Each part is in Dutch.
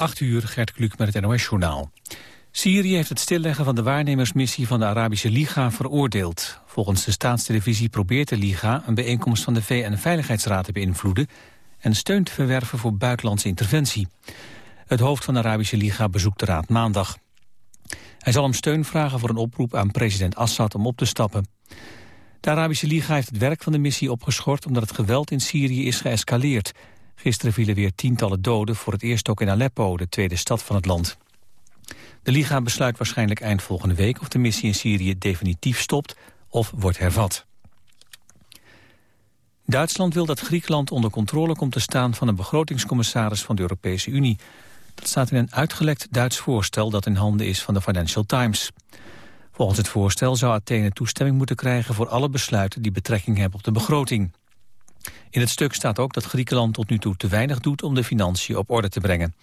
8 uur, Gert Kluk met het NOS-journaal. Syrië heeft het stilleggen van de waarnemersmissie van de Arabische Liga veroordeeld. Volgens de staatstelevisie probeert de Liga een bijeenkomst van de VN-veiligheidsraad te beïnvloeden... en steun te verwerven voor buitenlandse interventie. Het hoofd van de Arabische Liga bezoekt de raad maandag. Hij zal om steun vragen voor een oproep aan president Assad om op te stappen. De Arabische Liga heeft het werk van de missie opgeschort... omdat het geweld in Syrië is geëscaleerd. Gisteren vielen weer tientallen doden, voor het eerst ook in Aleppo... de tweede stad van het land. De Liga besluit waarschijnlijk eind volgende week... of de missie in Syrië definitief stopt of wordt hervat. Duitsland wil dat Griekenland onder controle komt te staan... van een begrotingscommissaris van de Europese Unie. Dat staat in een uitgelekt Duits voorstel dat in handen is van de Financial Times. Volgens het voorstel zou Athene toestemming moeten krijgen... voor alle besluiten die betrekking hebben op de begroting. In het stuk staat ook dat Griekenland tot nu toe te weinig doet... om de financiën op orde te brengen.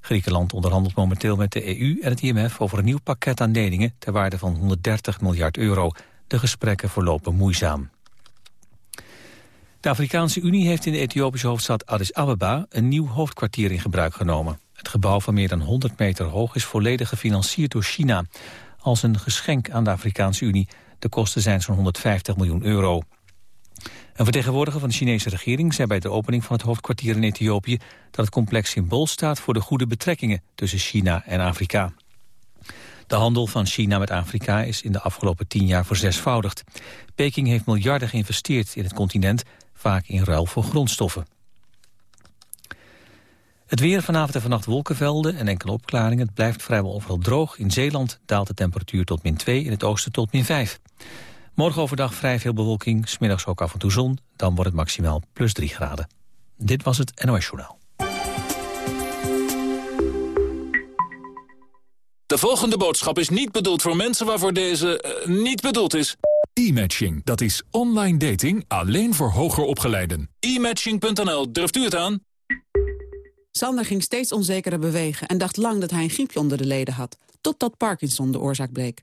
Griekenland onderhandelt momenteel met de EU en het IMF... over een nieuw pakket aan leningen ter waarde van 130 miljard euro. De gesprekken verlopen moeizaam. De Afrikaanse Unie heeft in de Ethiopische hoofdstad Addis Ababa... een nieuw hoofdkwartier in gebruik genomen. Het gebouw van meer dan 100 meter hoog is volledig gefinancierd door China... als een geschenk aan de Afrikaanse Unie. De kosten zijn zo'n 150 miljoen euro. Een vertegenwoordiger van de Chinese regering zei bij de opening van het hoofdkwartier in Ethiopië dat het complex symbool staat voor de goede betrekkingen tussen China en Afrika. De handel van China met Afrika is in de afgelopen tien jaar verzesvoudigd. Peking heeft miljarden geïnvesteerd in het continent, vaak in ruil voor grondstoffen. Het weer vanavond en vannacht wolkenvelden en enkele opklaringen. Het blijft vrijwel overal droog. In Zeeland daalt de temperatuur tot min 2, in het oosten tot min 5. Morgen overdag vrij veel bewolking, smiddags ook af en toe zon. Dan wordt het maximaal plus 3 graden. Dit was het NOS Journaal. De volgende boodschap is niet bedoeld voor mensen waarvoor deze uh, niet bedoeld is. E-matching, dat is online dating alleen voor hoger opgeleiden. E-matching.nl, durft u het aan? Sander ging steeds onzekerder bewegen en dacht lang dat hij een griepje onder de leden had. Totdat Parkinson de oorzaak bleek.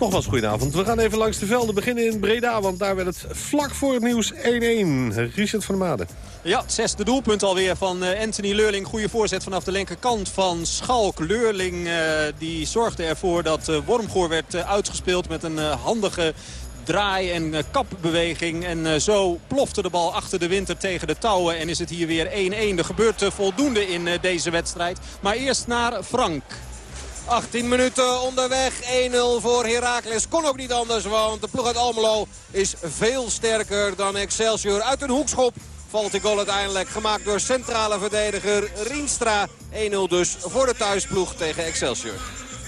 Nogmaals goedenavond. We gaan even langs de velden beginnen in Breda, want daar werd het vlak voor het nieuws 1-1. Richard van der Made. Ja, het zesde doelpunt alweer van uh, Anthony Leurling. Goede voorzet vanaf de linkerkant van Schalk. Leurling uh, die zorgde ervoor dat uh, Wormgoor werd uitgespeeld met een handige draai- en kapbeweging. En zo plofte de bal achter de winter tegen de touwen. En is het hier weer 1-1. Er gebeurt voldoende in deze wedstrijd. Maar eerst naar Frank. 18 minuten onderweg. 1-0 voor Heracles. Kon ook niet anders, want de ploeg uit Almelo is veel sterker dan Excelsior. Uit een hoekschop valt de goal uiteindelijk. Gemaakt door centrale verdediger Rienstra. 1-0 dus voor de thuisploeg tegen Excelsior.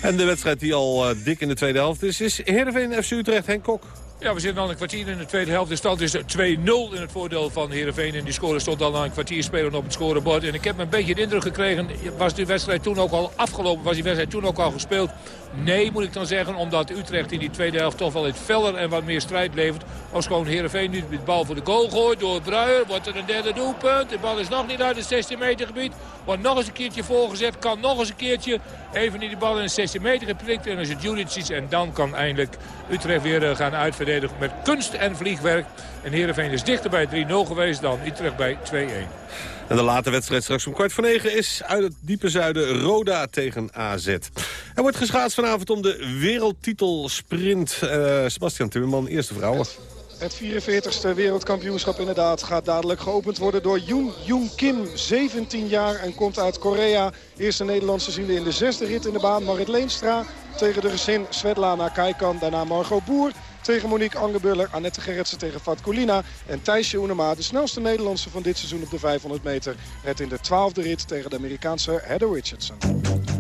En de wedstrijd die al uh, dik in de tweede helft is, is Heerenveen FC Utrecht. Henk Kok. Ja, we zitten al een kwartier in de tweede helft. De stand is 2-0 in het voordeel van Heerenveen. En die score stond al een kwartier spelen op het scorebord. En ik heb een beetje de indruk gekregen... was die wedstrijd toen ook al afgelopen? Was die wedstrijd toen ook al gespeeld? Nee, moet ik dan zeggen. Omdat Utrecht in die tweede helft toch wel iets feller en wat meer strijd levert. Als gewoon Heerenveen nu de bal voor de goal gooit door Bruijer. Wordt er een derde doelpunt. De bal is nog niet uit het 16 meter gebied. Wordt nog eens een keertje voorgezet. Kan nog eens een keertje even niet die bal in het 16 meter geprikt. En als het Julic is. En dan kan eindelijk Utrecht weer eh, gaan uitverdedigen met kunst en vliegwerk. En Heerenveen is dichter bij 3-0 geweest dan Utrecht bij 2-1. En de late wedstrijd straks om kwart voor negen is uit het diepe zuiden Roda tegen AZ. Er wordt geschaatst vanavond om de wereldtitelsprint. Uh, Sebastian Timmerman, eerste vrouwen. Het 44ste wereldkampioenschap inderdaad gaat dadelijk geopend worden door Yoon Jung Kim. 17 jaar en komt uit Korea. Eerste Nederlandse ziende in de zesde rit in de baan. Marit Leenstra tegen de gezin Svetlana Kaikan. Daarna Margot Boer tegen Monique Angebuller. Annette Gerritsen tegen Fat Colina. En Thijsje Oenema, de snelste Nederlandse van dit seizoen op de 500 meter. Red in de twaalfde rit tegen de Amerikaanse Heather Richardson.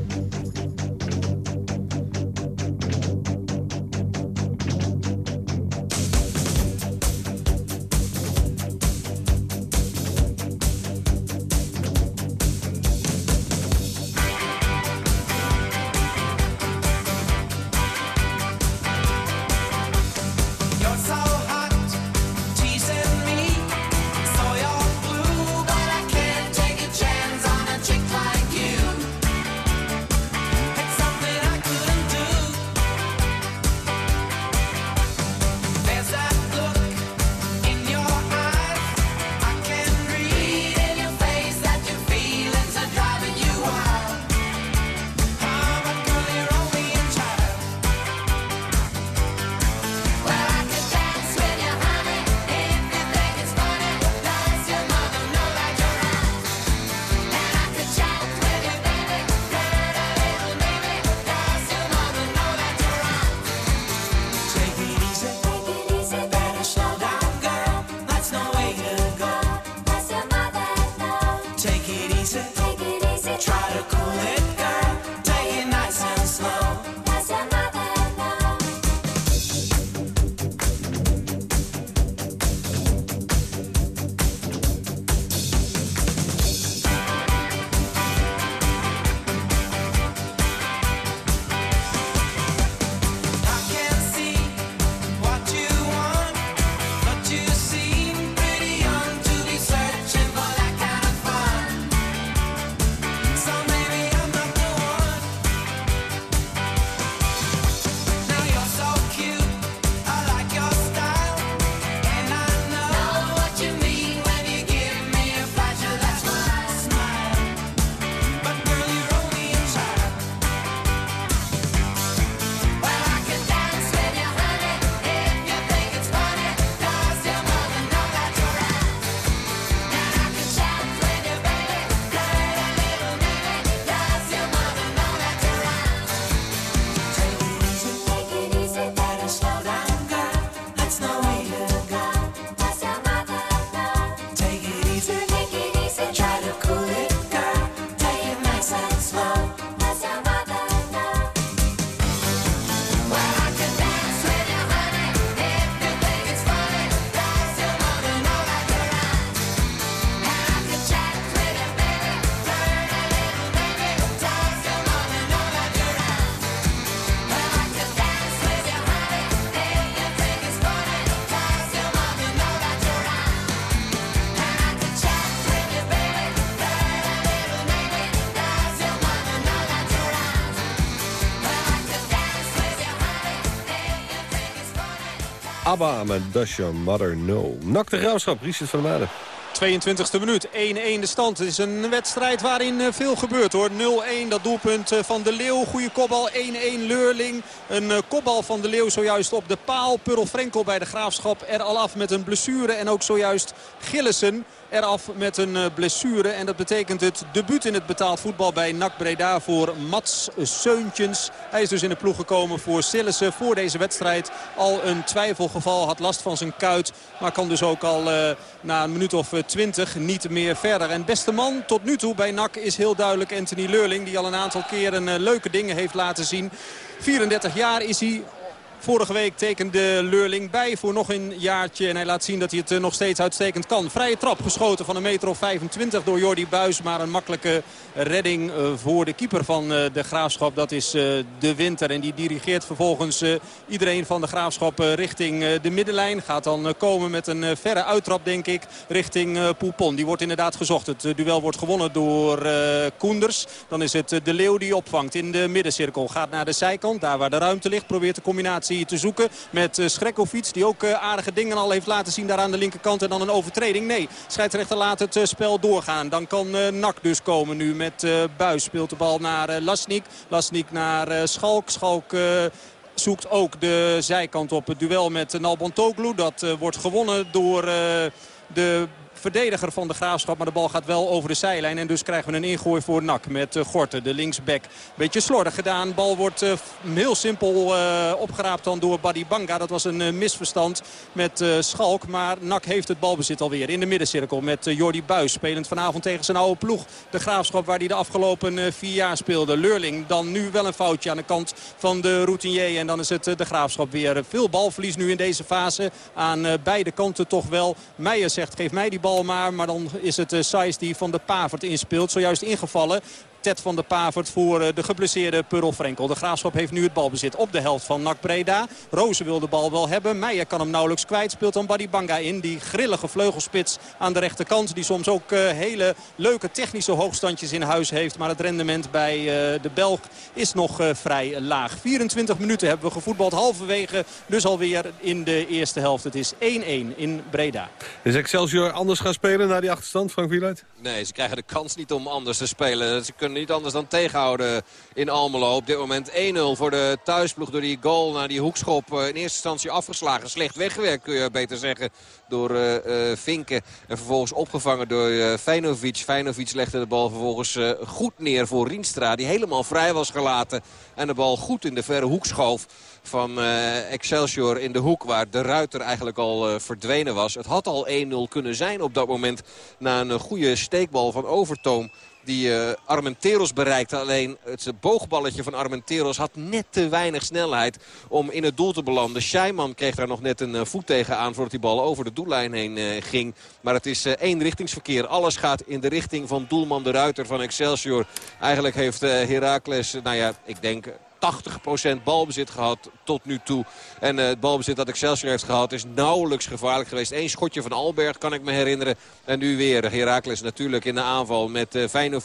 ABBA met Does Your Mother Know. Nak de Graafschap, Richard van der Maden. 22e minuut, 1-1 de stand. Het is een wedstrijd waarin eh, veel gebeurt hoor. 0-1 dat doelpunt eh, van de Leeuw. Goede kopbal, 1-1 Leurling. Een eh, kopbal van de Leeuw zojuist op de paal. Purl Frenkel bij de Graafschap er al af met een blessure. En ook zojuist Gillissen eraf met een blessure. En dat betekent het debuut in het betaald voetbal bij NAC Breda voor Mats Seuntjens. Hij is dus in de ploeg gekomen voor Sillissen. Voor deze wedstrijd al een twijfelgeval. Had last van zijn kuit. Maar kan dus ook al uh, na een minuut of 20 niet meer verder. En beste man tot nu toe bij NAC is heel duidelijk Anthony Leurling. Die al een aantal keren leuke dingen heeft laten zien. 34 jaar is hij Vorige week tekende Leurling bij voor nog een jaartje. En hij laat zien dat hij het eh, nog steeds uitstekend kan. Vrije trap geschoten van een meter of 25 door Jordi Buis. Maar een makkelijke redding eh, voor de keeper van eh, de Graafschap. Dat is de Winter. En die dirigeert vervolgens iedereen van de Graafschap richting de middenlijn. Gaat dan komen met een verre uittrap denk ik richting Poupon. Die wordt inderdaad gezocht. Het duel wordt gewonnen door Koenders. Dan is het de Leeuw die opvangt in de middencirkel. Gaat naar de zijkant. Daar waar de ruimte ligt probeert de combinatie te zoeken met uh, Schrekkovic. Die ook uh, aardige dingen al heeft laten zien daar aan de linkerkant. En dan een overtreding. Nee, scheidsrechter laat het uh, spel doorgaan. Dan kan Nak dus komen nu met Buis. Speelt de bal naar Lasnik. Lasnik naar Schalk. Schalk zoekt ook de zijkant op het duel met Nalbantoglu. Dat wordt gewonnen door de verdediger van de Graafschap. Maar de bal gaat wel over de zijlijn. En dus krijgen we een ingooi voor Nak met uh, Gorten, de linksback. Beetje slordig gedaan. Bal wordt uh, heel simpel uh, opgeraapt dan door Banga. Dat was een misverstand met Schalk. Maar Nak heeft het balbezit alweer in de middencirkel met Jordi Buis. Spelend vanavond tegen zijn oude ploeg. De Graafschap waar hij de afgelopen vier jaar speelde. Leurling dan nu wel een foutje aan de kant van de routinier. En dan is het de Graafschap weer. Veel balverlies nu in deze fase. Aan beide kanten toch wel. Meijer zegt geef mij die bal maar. Maar dan is het uh, Saiz die van de Pavert inspeelt. Zojuist ingevallen. Ted van de Pavert voor eh, de geblesseerde Purl Frenkel. De Graafschap heeft nu het balbezit op de helft van NAC Breda. Rozen wil de bal wel hebben. Meijer kan hem nauwelijks kwijt. Speelt dan Buddy Banga in. Die grillige vleugelspits aan de rechterkant. Die soms ook uh, hele leuke technische hoogstandjes in huis heeft. Maar het rendement bij uh, de Belg is nog vrij laag. 24 minuten hebben we gevoetbald. Halverwege dus alweer in de eerste helft. Het is 1-1 in Breda. Is Excelsior anders gaan spelen na die achterstand, Frank Wieluid? Nee, ze krijgen de kans niet om anders te spelen. Ze kunnen niet anders dan tegenhouden in Almelo. Op dit moment 1-0 voor de thuisploeg door die goal naar die hoekschop. Eh, in eerste instantie afgeslagen. Slecht weggewerkt kun je beter zeggen door uh, uh, Vinken. En vervolgens opgevangen door uh, Feinovic. Feinovic legde de bal vervolgens goed neer voor Rienstra. Die helemaal vrij was gelaten. En de bal goed in de verre hoek schoof van Excelsior in de hoek waar de Ruiter eigenlijk al verdwenen was. Het had al 1-0 kunnen zijn op dat moment na een goede steekbal van Overtoom die uh, Armenteros bereikte. Alleen het boogballetje van Armenteros had net te weinig snelheid om in het doel te belanden. Scheiman kreeg daar nog net een uh, voet tegen aan voordat die bal over de doellijn heen uh, ging. Maar het is één richtingsverkeer. Alles gaat in de richting van doelman de Ruiter van Excelsior. Eigenlijk heeft Heracles, nou ja, ik denk 80% balbezit gehad tot nu toe. En uh, het balbezit dat Excelsior heeft gehad is nauwelijks gevaarlijk geweest. Eén schotje van Alberg kan ik me herinneren. En nu weer Herakles natuurlijk in de aanval met uh,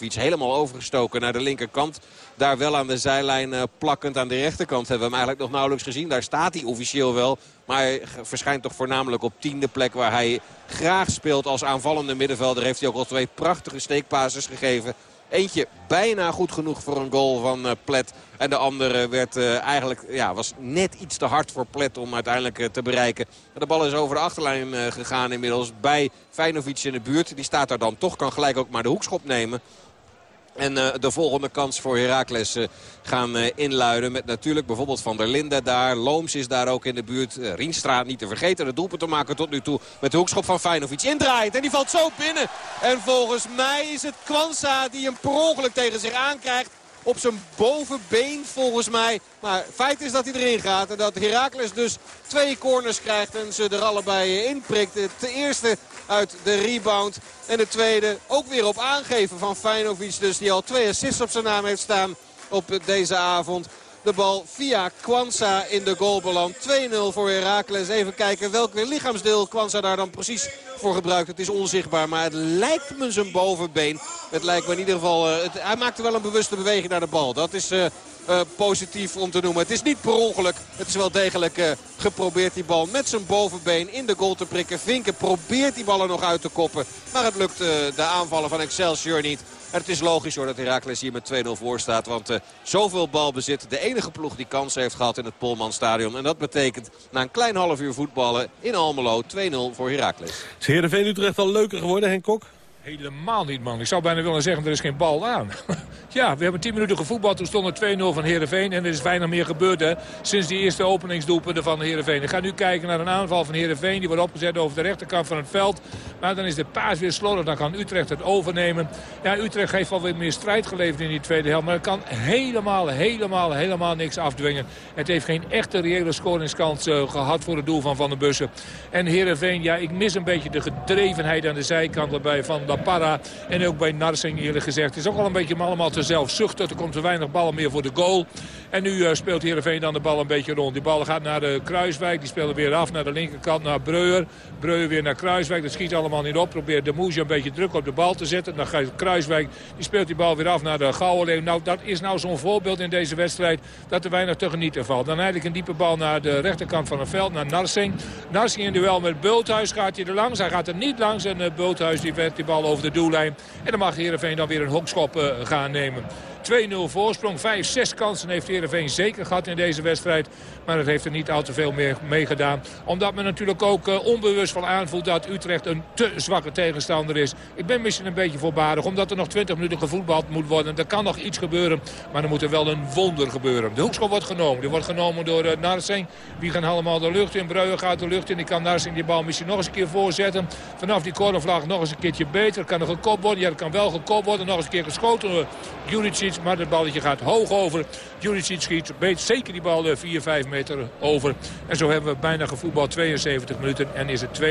helemaal overgestoken naar de linkerkant. Daar wel aan de zijlijn uh, plakkend aan de rechterkant hebben we hem eigenlijk nog nauwelijks gezien. Daar staat hij officieel wel. Maar hij verschijnt toch voornamelijk op tiende plek waar hij graag speelt als aanvallende middenvelder. Heeft hij ook al twee prachtige steekpases gegeven Eentje bijna goed genoeg voor een goal van uh, Plet. En de andere werd, uh, eigenlijk, ja, was net iets te hard voor Plet om uiteindelijk uh, te bereiken. De bal is over de achterlijn gegaan inmiddels bij Feinovic in de buurt. Die staat daar dan toch, kan gelijk ook maar de hoekschop nemen. En uh, de volgende kans voor Heracles uh, gaan uh, inluiden. Met natuurlijk bijvoorbeeld Van der Linden daar. Looms is daar ook in de buurt. Rienstra niet te vergeten. De doelpunt te maken tot nu toe. Met de hoekschop van Feinovic. Indraait en die valt zo binnen. En volgens mij is het Kwanza die hem per ongeluk tegen zich aankrijgt op zijn bovenbeen volgens mij. Maar feit is dat hij erin gaat. En dat Heracles dus twee corners krijgt en ze er allebei in prikt. De eerste uit de rebound. En de tweede ook weer op aangeven van Feinovic. Dus die al twee assists op zijn naam heeft staan op deze avond. De bal via Kwanza in de goal beland. 2-0 voor Heracles. Even kijken welk lichaamsdeel Kwanza daar dan precies voor gebruikt. Het is onzichtbaar, maar het lijkt me zijn bovenbeen. Het lijkt me in ieder geval... Uh, het, hij maakte wel een bewuste beweging naar de bal. Dat is uh, uh, positief om te noemen. Het is niet per ongeluk. Het is wel degelijk uh, geprobeerd die bal met zijn bovenbeen in de goal te prikken. Vinken probeert die bal er nog uit te koppen. Maar het lukt uh, de aanvallen van Excelsior niet. En het is logisch hoor dat Heracles hier met 2-0 voor staat. Want uh, zoveel balbezit. De enige ploeg die kans heeft gehad in het Polmanstadion. En dat betekent na een klein half uur voetballen in Almelo 2-0 voor Heracles. Is Heerenveen Utrecht al leuker geworden, Henk Kok? Helemaal niet, man. Ik zou bijna willen zeggen, er is geen bal aan. ja, we hebben 10 minuten gevoetbald. Toen stond er 2-0 van Heerenveen. En er is weinig meer gebeurd hè, sinds die eerste openingsdoelpunten van Heerenveen. Ik ga nu kijken naar een aanval van Heerenveen. Die wordt opgezet over de rechterkant van het veld. Maar dan is de paas weer slordig. Dan kan Utrecht het overnemen. Ja, Utrecht heeft wel weer meer strijd geleverd in die tweede helft. Maar het kan helemaal, helemaal, helemaal niks afdwingen. Het heeft geen echte reële scoringskans uh, gehad voor het doel van Van der Bussen. En Heerenveen, ja, ik mis een beetje de gedrevenheid aan de zijkant erbij van Parra. En ook bij Narsing eerlijk gezegd. Het is ook wel een beetje allemaal te zelfzuchtig. Er komt te weinig ballen meer voor de goal. En nu uh, speelt Heerenveen dan de bal een beetje rond. Die bal gaat naar de Kruiswijk. Die speelt weer af naar de linkerkant naar Breuer. Breuer weer naar Kruiswijk. Dat schiet allemaal niet op. Probeert de Moesje een beetje druk op de bal te zetten. Dan gaat Kruiswijk. Die speelt die bal weer af naar de Gouwenleeuw. Nou, dat is nou zo'n voorbeeld in deze wedstrijd. Dat er weinig te genieten valt. Dan eigenlijk een diepe bal naar de rechterkant van het veld. Naar Narsing. Narsing in duel met Bulthuis gaat hij er langs. Hij gaat er niet langs. En uh, Bulthuis die werd die bal over de doellijn. En dan mag Heerenveen dan weer een hokschop gaan nemen. 2-0 voorsprong. 5, 6 kansen heeft Heerenveen zeker gehad in deze wedstrijd. Maar het heeft er niet al te veel meer mee gedaan. Omdat men natuurlijk ook uh, onbewust van aanvoelt dat Utrecht een te zwakke tegenstander is. Ik ben misschien een beetje voorbarig. Omdat er nog 20 minuten gevoetbald moet worden. Er kan nog iets gebeuren. Maar er moet er wel een wonder gebeuren. De hoekschop wordt genomen. Die wordt genomen door uh, Narsing. Die gaan allemaal de lucht in. Breuer gaat de lucht in. Die kan Narsing die bal misschien nog eens een keer voorzetten. Vanaf die cornervlag nog eens een keertje beter. Kan er gekopt worden. Ja, dat kan wel gekopt worden. Nog eens een keer geschoten door Juricic. Maar het balletje gaat hoog over. Juricic schiet beet zeker die bal 4, 5 meter over. En zo hebben we bijna gevoetbald 72 minuten. En is het 2-0.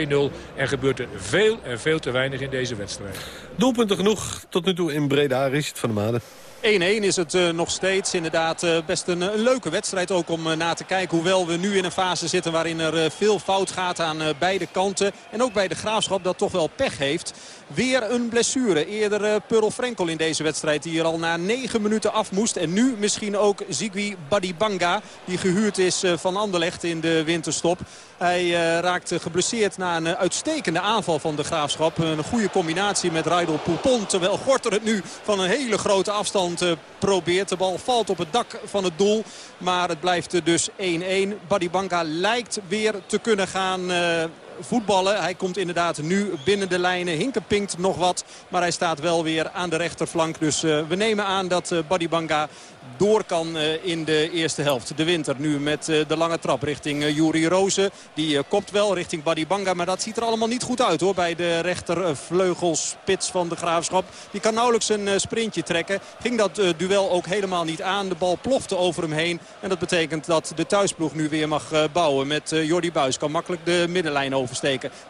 En gebeurt er veel en veel te weinig in deze wedstrijd. Doelpunten genoeg tot nu toe in Breda. Richard van der Maden. 1-1 is het uh, nog steeds. Inderdaad uh, best een, een, leuke wedstrijd ook om uh, na te kijken. Hoewel we nu in een fase zitten waarin er veel fout gaat aan beide kanten. En ook bij de Graafschap dat toch wel pech heeft. Weer een blessure. Eerder uh, Pearl Frenkel in deze wedstrijd die er al na 9 minuten af moest. En nu misschien ook Zigwi Badibanga die gehuurd is uh, van Anderlecht in de winterstop. Hij uh, raakte geblesseerd na een uitstekende aanval van de Graafschap. Een goede combinatie met Raidel Poupon. Terwijl Gorter het nu van een hele grote afstand probeert. De bal valt op het dak van het doel. Maar het blijft dus 1-1. Badibanga lijkt weer te kunnen gaan voetballen. Hij komt inderdaad nu binnen de lijnen. Hinken pinkt nog wat. Maar hij staat wel weer aan de rechterflank. Dus uh, we nemen aan dat uh, Badibanga door kan uh, in de eerste helft. De winter nu met de lange trap richting Juri Rozen. Die kopt wel richting Badibanga. Maar dat ziet er allemaal niet goed uit hoor. Bij de rechtervleugelspits van de Graafschap. Die kan nauwelijks een sprintje trekken. Ging dat duel ook helemaal niet aan. De bal plofte over hem heen. En dat betekent dat de thuisploeg nu weer mag bouwen. Met Jordi Buis kan makkelijk de middenlijn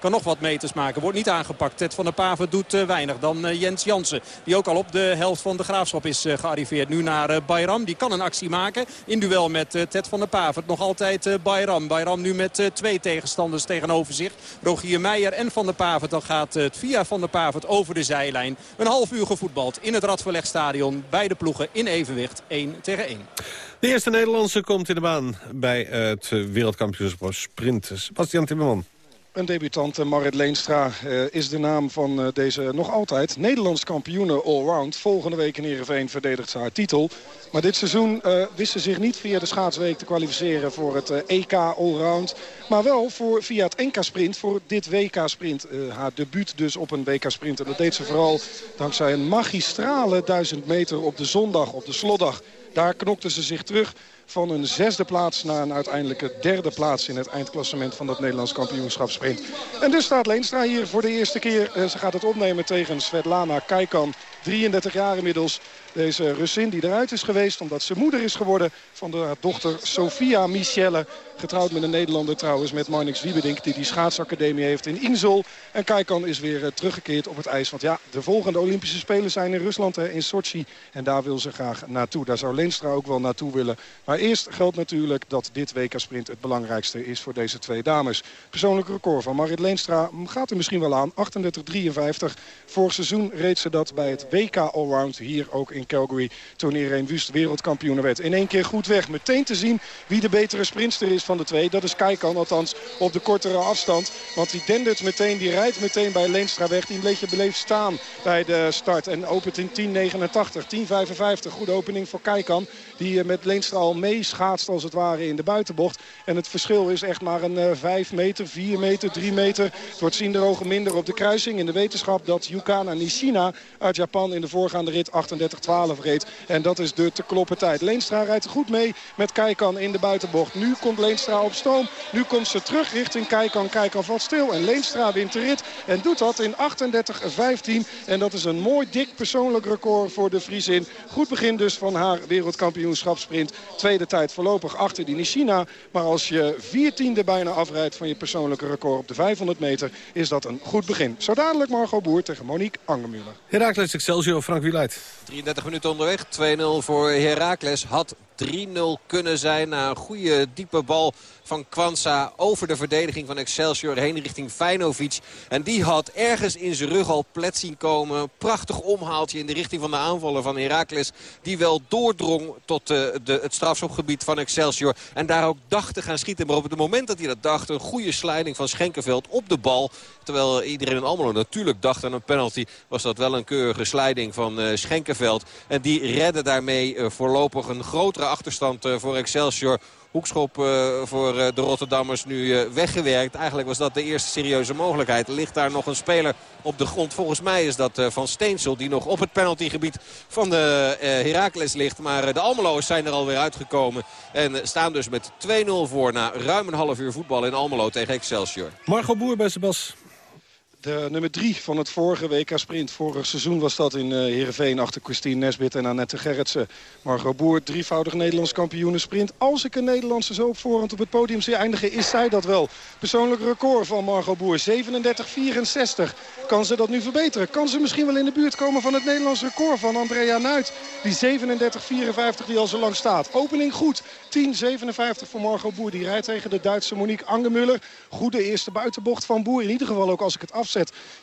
Kan nog wat meters maken. Wordt niet aangepakt. Ted van der Paven doet weinig. Dan Jens Jansen. Die ook al op de helft van de Graafschap is gearriveerd. Nu naar Bayern. Die kan een actie maken in duel met Ted van der Pavert. Nog altijd Bayram. Bayram nu met twee tegenstanders tegenover zich. Rogier Meijer en Van der Pavert. Dan gaat het via Van der Pavert over de zijlijn. Een half uur gevoetbald in het Radverlegstadion. Beide ploegen in evenwicht 1 tegen 1. De eerste Nederlandse komt in de baan bij het wereldkampioenschap sprint. Sebastian Timmerman. Een debutante, Marit Leenstra, uh, is de naam van uh, deze nog altijd Nederlands kampioene allround. Volgende week in Heerenveen verdedigt ze haar titel. Maar dit seizoen uh, wist ze zich niet via de schaatsweek te kwalificeren voor het EK allround. Maar wel voor, via het NK sprint voor dit WK sprint. haar debuut dus op een WK sprint. En dat deed ze vooral dankzij een magistrale duizend meter op de zondag, op de slotdag. Daar knokte ze zich terug van een zesde plaats naar een uiteindelijke derde plaats in het eindklassement van dat Nederlands kampioenschap sprint. En dus staat Leenstra hier voor de eerste keer. Ze gaat het opnemen tegen Svetlana Kaikan. 33 jaar inmiddels. Deze Russin die eruit is geweest omdat ze moeder is geworden van de dochter Sofia Michelle. Getrouwd met een Nederlander trouwens met Marnix Wiebedink die die schaatsacademie heeft in Insel. En Kaikan is weer uh, teruggekeerd op het ijs. Want ja, de volgende Olympische Spelen zijn in Rusland, hè, in Sochi. En daar wil ze graag naartoe. Daar zou Leenstra ook wel naartoe willen. Maar eerst geldt natuurlijk dat dit WK-sprint het belangrijkste is voor deze twee dames. Persoonlijk record van Marit Leenstra gaat er misschien wel aan. 38-53. Vorig seizoen reed ze dat bij het WK Allround hier ook in Calgary. Toen Irene Wust wereldkampioen werd. In één keer goed weg. Meteen te zien wie de betere sprinster is van de twee. Dat is Kaikan, althans op de kortere afstand. Want die dendert meteen, die rijdt meteen bij Leenstra weg. Die een beetje beleefd staan bij de start. En opent in 10.89, 10.55. Goede opening voor Kaikan. Die met Leenstra al meeschaatst als het ware in de buitenbocht. En het verschil is echt maar een 5 meter, 4 meter, 3 meter. Het wordt zien ogen minder op de kruising. In de wetenschap dat Yukana Nishina uit Japan in de voorgaande rit 38-12 reed. En dat is de te kloppen tijd. Leenstra rijdt goed mee met Kaikan in de buitenbocht. Nu komt Leenstra op stoom. Nu komt ze terug richting Kaikan. Kaikan valt stil en Leenstra wint de rit. En doet dat in 38-15. En dat is een mooi dik persoonlijk record voor de Friesin. Goed begin dus van haar wereldkampioenschapsprint. Tweede tijd voorlopig achter die Nishina. Maar als je viertiende bijna afrijdt van je persoonlijke record op de 500 meter... is dat een goed begin. Zo dadelijk Margot Boer tegen Monique Angermuller. Herakles Excelsior, Frank Wieluid. 33 minuten onderweg. 2-0 voor Herakles. Had 3-0 kunnen zijn na een goede diepe bal van Kwanza over de verdediging van Excelsior heen richting Feinovic. En die had ergens in zijn rug al plet zien komen. Prachtig omhaaltje in de richting van de aanvaller van Heracles. Die wel doordrong tot eh, de, het strafschopgebied van Excelsior. En daar ook dacht te gaan schieten. Maar op het moment dat hij dat dacht, een goede sliding van Schenkenveld op de bal. Terwijl iedereen in Almelo natuurlijk dacht aan een penalty. Was dat wel een keurige sliding van uh, Schenkenveld. En die redde daarmee uh, voorlopig een grotere achterstand voor Excelsior hoekschop uh, voor uh, de Rotterdammers nu uh, weggewerkt. Eigenlijk was dat de eerste serieuze mogelijkheid. Ligt daar nog een speler op de grond. Volgens mij is dat Van Steensel die nog op het penaltygebied van de Heracles ligt. Maar de Almelo's zijn er alweer uitgekomen. En staan dus met 2-0 voor na ruim een half uur voetbal in Almelo tegen Excelsior. Margot Boer bij Sebas. De nummer drie van het vorige WK-sprint. Vorig seizoen was dat in uh, Heerenveen achter Christine Nesbit en Annette Gerritsen. Margot Boer, drievoudig Nederlands kampioen sprint. Als ik een Nederlandse zo op voorhand op het podium zie eindigen, is zij dat wel. Persoonlijk record van Margot Boer, 37-64. Kan ze dat nu verbeteren? Kan ze misschien wel in de buurt komen van het Nederlands record van Andrea Nuit? Die 37-54 die al zo lang staat. Opening goed. 10-57 voor Margot Boer. Die rijdt tegen de Duitse Monique Angemuller. Goede eerste buitenbocht van Boer. In ieder geval ook als ik het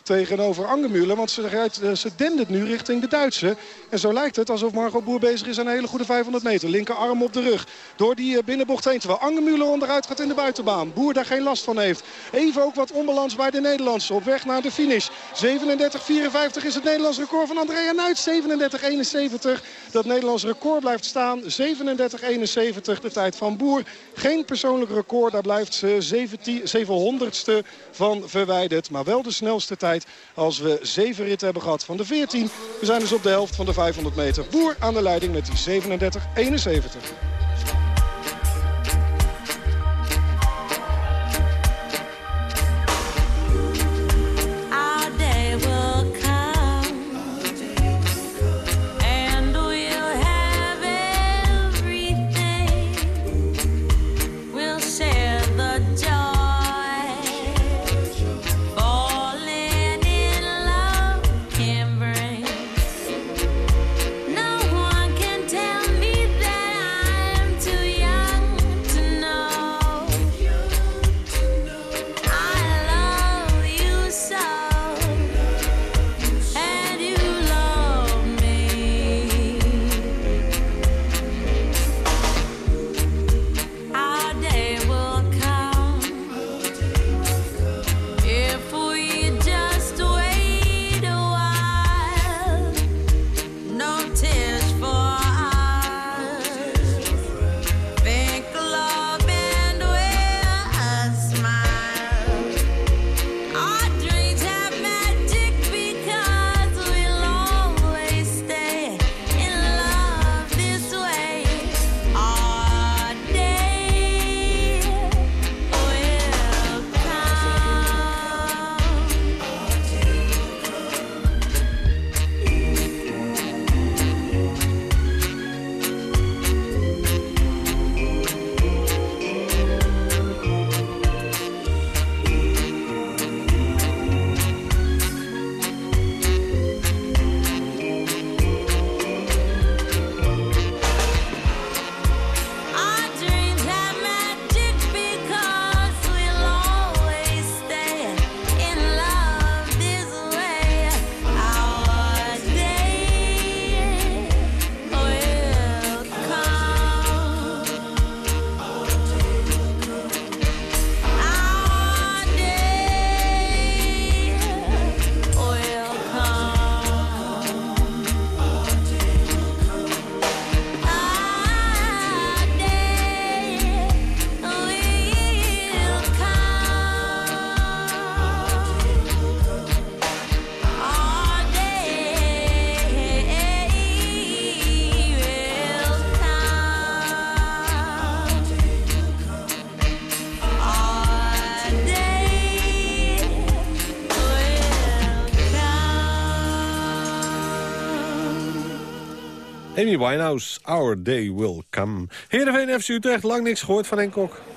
tegenover Angemuller. Want ze, rijdt, eh, ze dendert nu richting de Duitse. En zo lijkt het alsof Margot Boer bezig is aan een hele goede 500 meter. Linkerarm op de rug. Door die eh, binnenbocht heen. Terwijl Angemuller onderuit gaat in de buitenbaan. Boer daar geen last van heeft. Even ook wat onbalans bij de Nederlandse. Op weg naar de finish. 37-54 is het Nederlands record van Andrea Nuit. 37-71. Dat Nederlands record blijft staan. 37-71 de tijd van Boer. Geen persoonlijk record. Daar blijft ze 700ste van verwijderd. Maar wel de snelste tijd als we zeven ritten hebben gehad van de 14. We zijn dus op de helft van de 500 meter. Boer aan de leiding met die 37-71. Amy Winehouse, Our Day Will Come. Heerenveen FC Utrecht, lang niks gehoord van Henk Kok.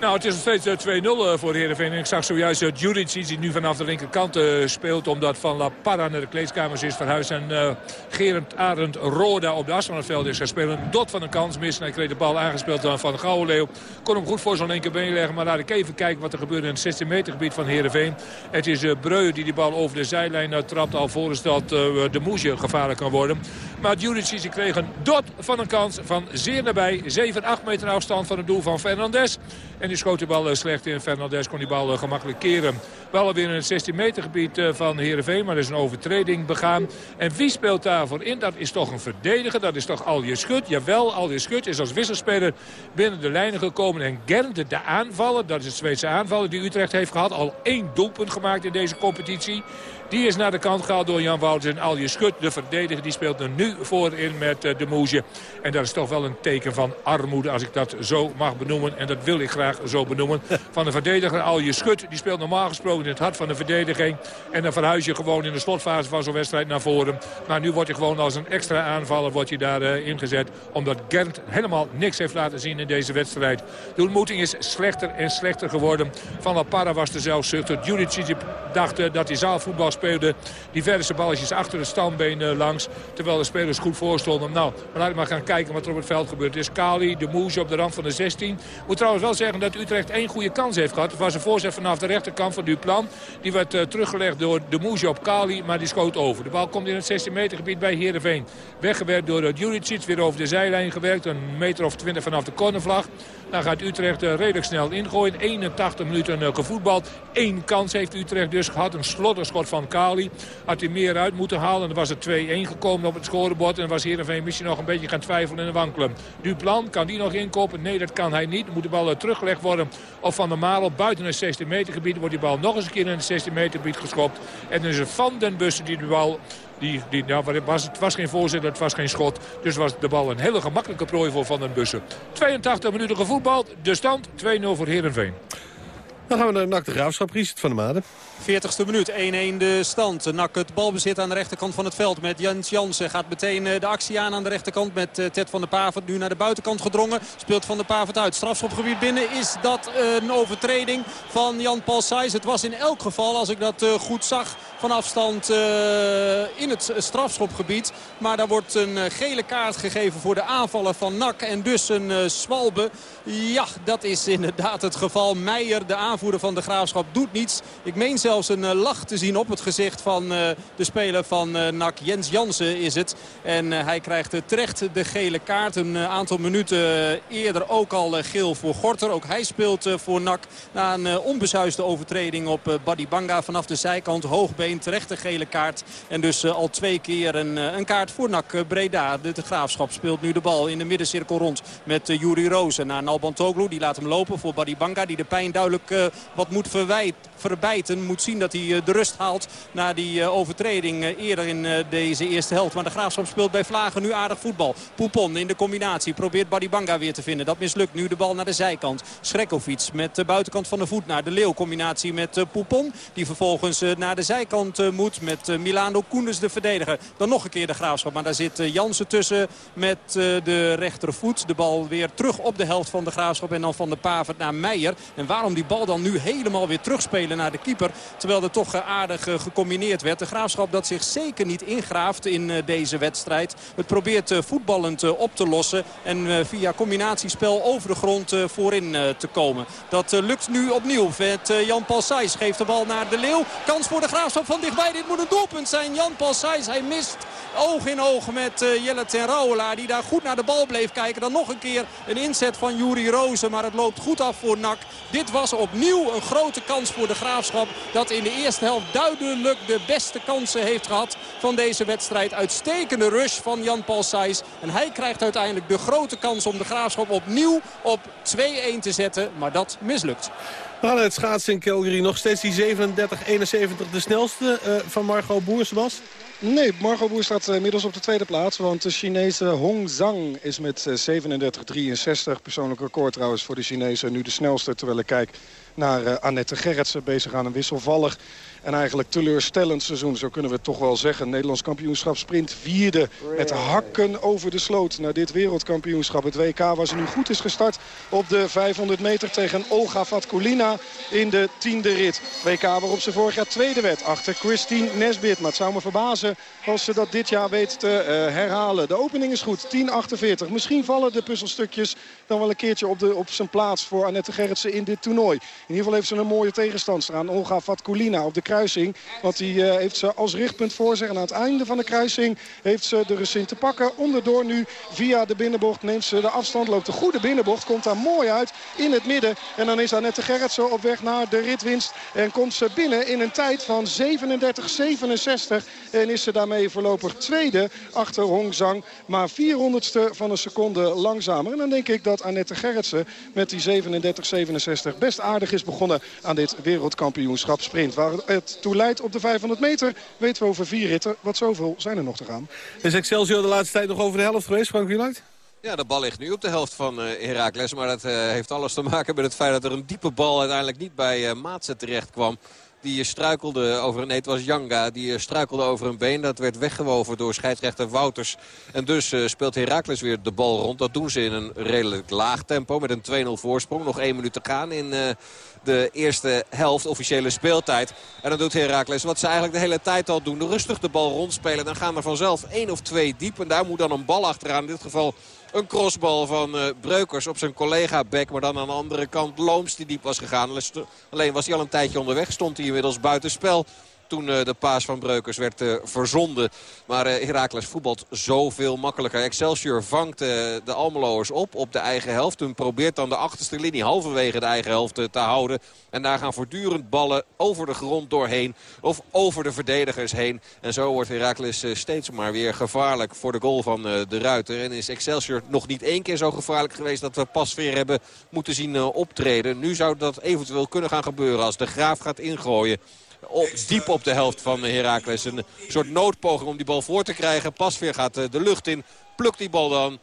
Nou, het is nog steeds 2-0 eh, voor Heerenveen. Ik zag zojuist dat Juric die nu vanaf de linkerkant uh, speelt... omdat Van La Parra naar de kleedkamers is verhuisd... en uh, Gerend Arend Roda op de as is gaan spelen. Een dot van een kans mis en hij kreeg de bal aangespeeld dan Van Gouwenleeuw. Kon hem goed voor zo'n linkerbeen leggen. Maar laat ik even kijken wat er gebeurt in het 16 meter gebied van Heerenveen. Het is uh, Breu die die bal over de zijlijn trapt... alvorens dat de Moesje gevaarlijk kan worden. Maar Juric kreeg een dot van een kans van zeer nabij. 7, 8 meter afstand van het doel van Fernandes. Die schoot de bal eh, slecht in. Fernandes kon die bal eh, gemakkelijk keren. Wel alweer in het 16 meter gebied eh, van Heerenveen. Maar er is een overtreding begaan. En wie speelt daarvoor in? Dat is toch een verdediger. Dat is toch Alje Schut. Jawel, Alje Schut is als wisselspeler binnen de lijnen gekomen. En Gernde, de aanvaller, dat is het Zweedse aanvaller die Utrecht heeft gehad. Al één doelpunt gemaakt in deze competitie. Die is naar de kant gehaald door Jan Wouters en Alje Schut. De verdediger die speelt er nu voorin met de Moesje. En dat is toch wel een teken van armoede als ik dat zo mag benoemen. En dat wil ik graag zo benoemen. Van de verdediger Alje Schut. Die speelt normaal gesproken in het hart van de verdediging. En dan verhuis je gewoon in de slotfase van zo'n wedstrijd naar voren. Maar nu wordt hij gewoon als een extra aanvaller wordt hij daar uh, ingezet. Omdat Gent helemaal niks heeft laten zien in deze wedstrijd. De ontmoeting is slechter en slechter geworden. Van La Parra was er zelfs zucht. Judicic dacht uh, dat hij zaalvoetbal speelde. Diverse balletjes achter het standbeen uh, langs. Terwijl de spelers goed voorstonden. Nou, maar laten we maar gaan kijken wat er op het veld gebeurt. Is Kali, de Moes op de rand van de 16. Moet trouwens wel zeggen dat Utrecht één goede kans heeft gehad. Het was een voorzet vanaf de rechterkant van Duplan. Die werd uh, teruggelegd door de Moes op Kali, maar die schoot over. De bal komt in het 16 meter gebied bij Heerenveen. Weggewerkt door uh, Juricic, weer over de zijlijn gewerkt. Een meter of 20 vanaf de cornervlag. Dan gaat Utrecht uh, redelijk snel ingooien. 81 minuten gevoetbald. Eén kans heeft Utrecht dus gehad. Een slotterschot van Kali. Had hij meer uit moeten halen. Dan was het 2-1 gekomen op het scorebord. En was Heerenveen misschien nog een beetje gaan twijfelen en wankelen. Duplan, kan die nog inkopen? Nee, dat kan hij niet. Moet de bal uh, teruggelegd worden. Of Van der Marel buiten het 16 meter gebied. Wordt die bal nog eens een keer in het 16 meter gebied geschopt. En dan is het Van den Bussen die de bal die, die, nou, was, het was geen voorzet, het was geen schot. Dus was de bal een hele gemakkelijke prooi voor Van den Bussen. 82 minuten gevoetbald. De stand 2-0 voor Heerenveen. Dan gaan we naar NAC de Graafschap. Richard van der Maden. 40ste minuut, 1-1 de stand. Nak het balbezit aan de rechterkant van het veld met Jens Jansen. Gaat meteen de actie aan aan de rechterkant met Ted van der Pavert. Nu naar de buitenkant gedrongen. Speelt van der Pavert uit. Strafschopgebied binnen. Is dat een overtreding van Jan-Paul Sijs? Het was in elk geval, als ik dat goed zag, van afstand in het strafschopgebied. Maar daar wordt een gele kaart gegeven voor de aanvaller van Nak. En dus een zwalbe. Ja, dat is inderdaad het geval. Meijer, de aanvoerder van de Graafschap, doet niets. Ik meen zelfs een lach te zien op het gezicht van de speler van NAC. Jens Jansen is het. En hij krijgt terecht de gele kaart. Een aantal minuten eerder ook al geel voor Gorter. Ook hij speelt voor NAC na een onbezuisde overtreding op Buddy Banga. Vanaf de zijkant, hoogbeen, terecht de gele kaart. En dus al twee keer een, een kaart voor NAC Breda. De, Graafschap speelt nu de bal in de middencirkel rond met Juri Rozen. Naar Nalbantoglu, die laat hem lopen voor Buddy Banga. Die de pijn duidelijk wat moet verwijt, verbijten. Moet zien dat hij uh, de rust haalt na die uh, overtreding eerder in deze eerste helft. Maar de Graafschap speelt bij Vlagen nu aardig voetbal. Poupon in de combinatie probeert Buddy Banga weer te vinden. Dat mislukt nu de bal naar de zijkant. Schrekkovic met de buitenkant van de voet naar de Leeuw. Combinatie met Poupon. Die vervolgens naar de zijkant moet met Milano Koenders de verdediger. Dan nog een keer de Graafschap. Maar daar zit Jansen tussen met de rechtervoet. De bal weer terug op de helft van de Graafschap. En dan van de Pavert naar Meijer. En waarom die bal dan nu helemaal weer terugspelen naar de keeper. Terwijl er toch aardig gecombineerd werd. De Graafschap dat zich zeker niet ingraaft in deze wedstrijd. Het probeert voetballend op te lossen. En via combinatiespel over de grond voorin te komen. Dat lukt nu opnieuw. Vet Jan-Paul Sijs geeft de bal naar de Leeuw. Kans voor de Graafschap van dichtbij. Dit moet een doelpunt zijn. Jan-Paul Sijs, hij mist oog in oog met Jelle ten Rouwelaar. Die daar goed naar de bal bleef kijken. Dan nog een keer een inzet van Juri Rozen. Maar het loopt goed af voor NAC. Dit was opnieuw een grote kans voor de Graafschap. Dat in de eerste helft duidelijk de beste kansen heeft gehad van deze wedstrijd. Uitstekende rush van Jan-Paul Sijs. En hij krijgt uiteindelijk de grote kans om de Graafschap opnieuw op 2-1 te zetten. Maar dat mislukt. We hadden het schaatsen in Calgary. Nog steeds die 37-71 de snelste uh, van Margot Boers was. Nee, Margot Boer staat inmiddels op de tweede plaats. Want de Chinese Hong Zhang is met 37-63. Persoonlijk record trouwens voor de Chinezen. Nu de snelste, terwijl ik kijk naar uh, Annette Gerritsen. Bezig aan een wisselvallig en eigenlijk teleurstellend seizoen, zo kunnen we het toch wel zeggen. Nederlands kampioenschap sprint vierde met hakken over de sloot naar dit wereldkampioenschap. Het WK waar ze nu goed is gestart op de 500 meter tegen Olga Vatkulina in de tiende rit. WK waarop ze vorig jaar tweede werd achter Christine Nesbit. Maar het zou me verbazen als ze dat dit jaar weet te uh, herhalen. De opening is goed, 10.48. Misschien vallen de puzzelstukjes dan wel een keertje op, de, op zijn plaats voor Annette Gerritsen in dit toernooi. In ieder geval heeft ze een mooie tegenstander aan. Olga Vatkulina op de kruising. Want die uh, heeft ze als richtpunt voor zich. En aan het einde van de kruising heeft ze de Russin te pakken. Onderdoor nu via de binnenbocht neemt ze de afstand. Loopt de goede binnenbocht. Komt daar mooi uit in het midden. En dan is Annette Gerritsen op weg naar de ritwinst. En komt ze binnen in een tijd van 37-67. En is ze daarmee voorlopig tweede achter Hong Zhang. Maar 400ste van een seconde langzamer. En dan denk ik dat Annette Gerritsen met die 37-67 best aardig is begonnen aan dit wereldkampioenschap sprint. Waar het toe leidt op de 500 meter weten we over vier ritten. Wat zoveel zijn er nog te gaan. Is Excelsior de laatste tijd nog over de helft geweest, Frank Wieland? Ja, de bal ligt nu op de helft van uh, Heracles. Maar dat uh, heeft alles te maken met het feit dat er een diepe bal uiteindelijk niet bij uh, Maatsen terecht kwam. Die struikelde over een... Nee, het was Janga. Die struikelde over een been. Dat werd weggewoven door scheidsrechter Wouters. En dus uh, speelt Heracles weer de bal rond. Dat doen ze in een redelijk laag tempo. Met een 2-0 voorsprong. Nog één minuut te gaan in... Uh, de eerste helft, officiële speeltijd. En dan doet Heracles wat ze eigenlijk de hele tijd al doen. Rustig de bal rondspelen. Dan gaan er vanzelf één of twee diep. En daar moet dan een bal achteraan. In dit geval een crossbal van uh, Breukers op zijn collega Beck. Maar dan aan de andere kant Looms die diep was gegaan. Alleen was hij al een tijdje onderweg. Stond hij inmiddels buitenspel toen uh, de paas van Breukers werd uh, verzonden. Maar uh, Heracles voetbalt zoveel makkelijker. Excelsior vangt de Almeloers op op de eigen helft. Toen probeert dan de achterste linie halverwege de eigen helft te houden. En daar gaan voortdurend ballen over de grond doorheen. Of over de verdedigers heen. En zo wordt Heracles steeds maar weer gevaarlijk voor de goal van de Ruiter. En is Excelsior nog niet één keer zo gevaarlijk geweest dat we pas weer hebben moeten zien optreden. Nu zou dat eventueel kunnen gaan gebeuren als de Graaf gaat ingooien diep op de helft van Heracles. Een soort noodpoging om die bal voor te krijgen. Pasveer gaat eh, de lucht in, plukt die bal dan.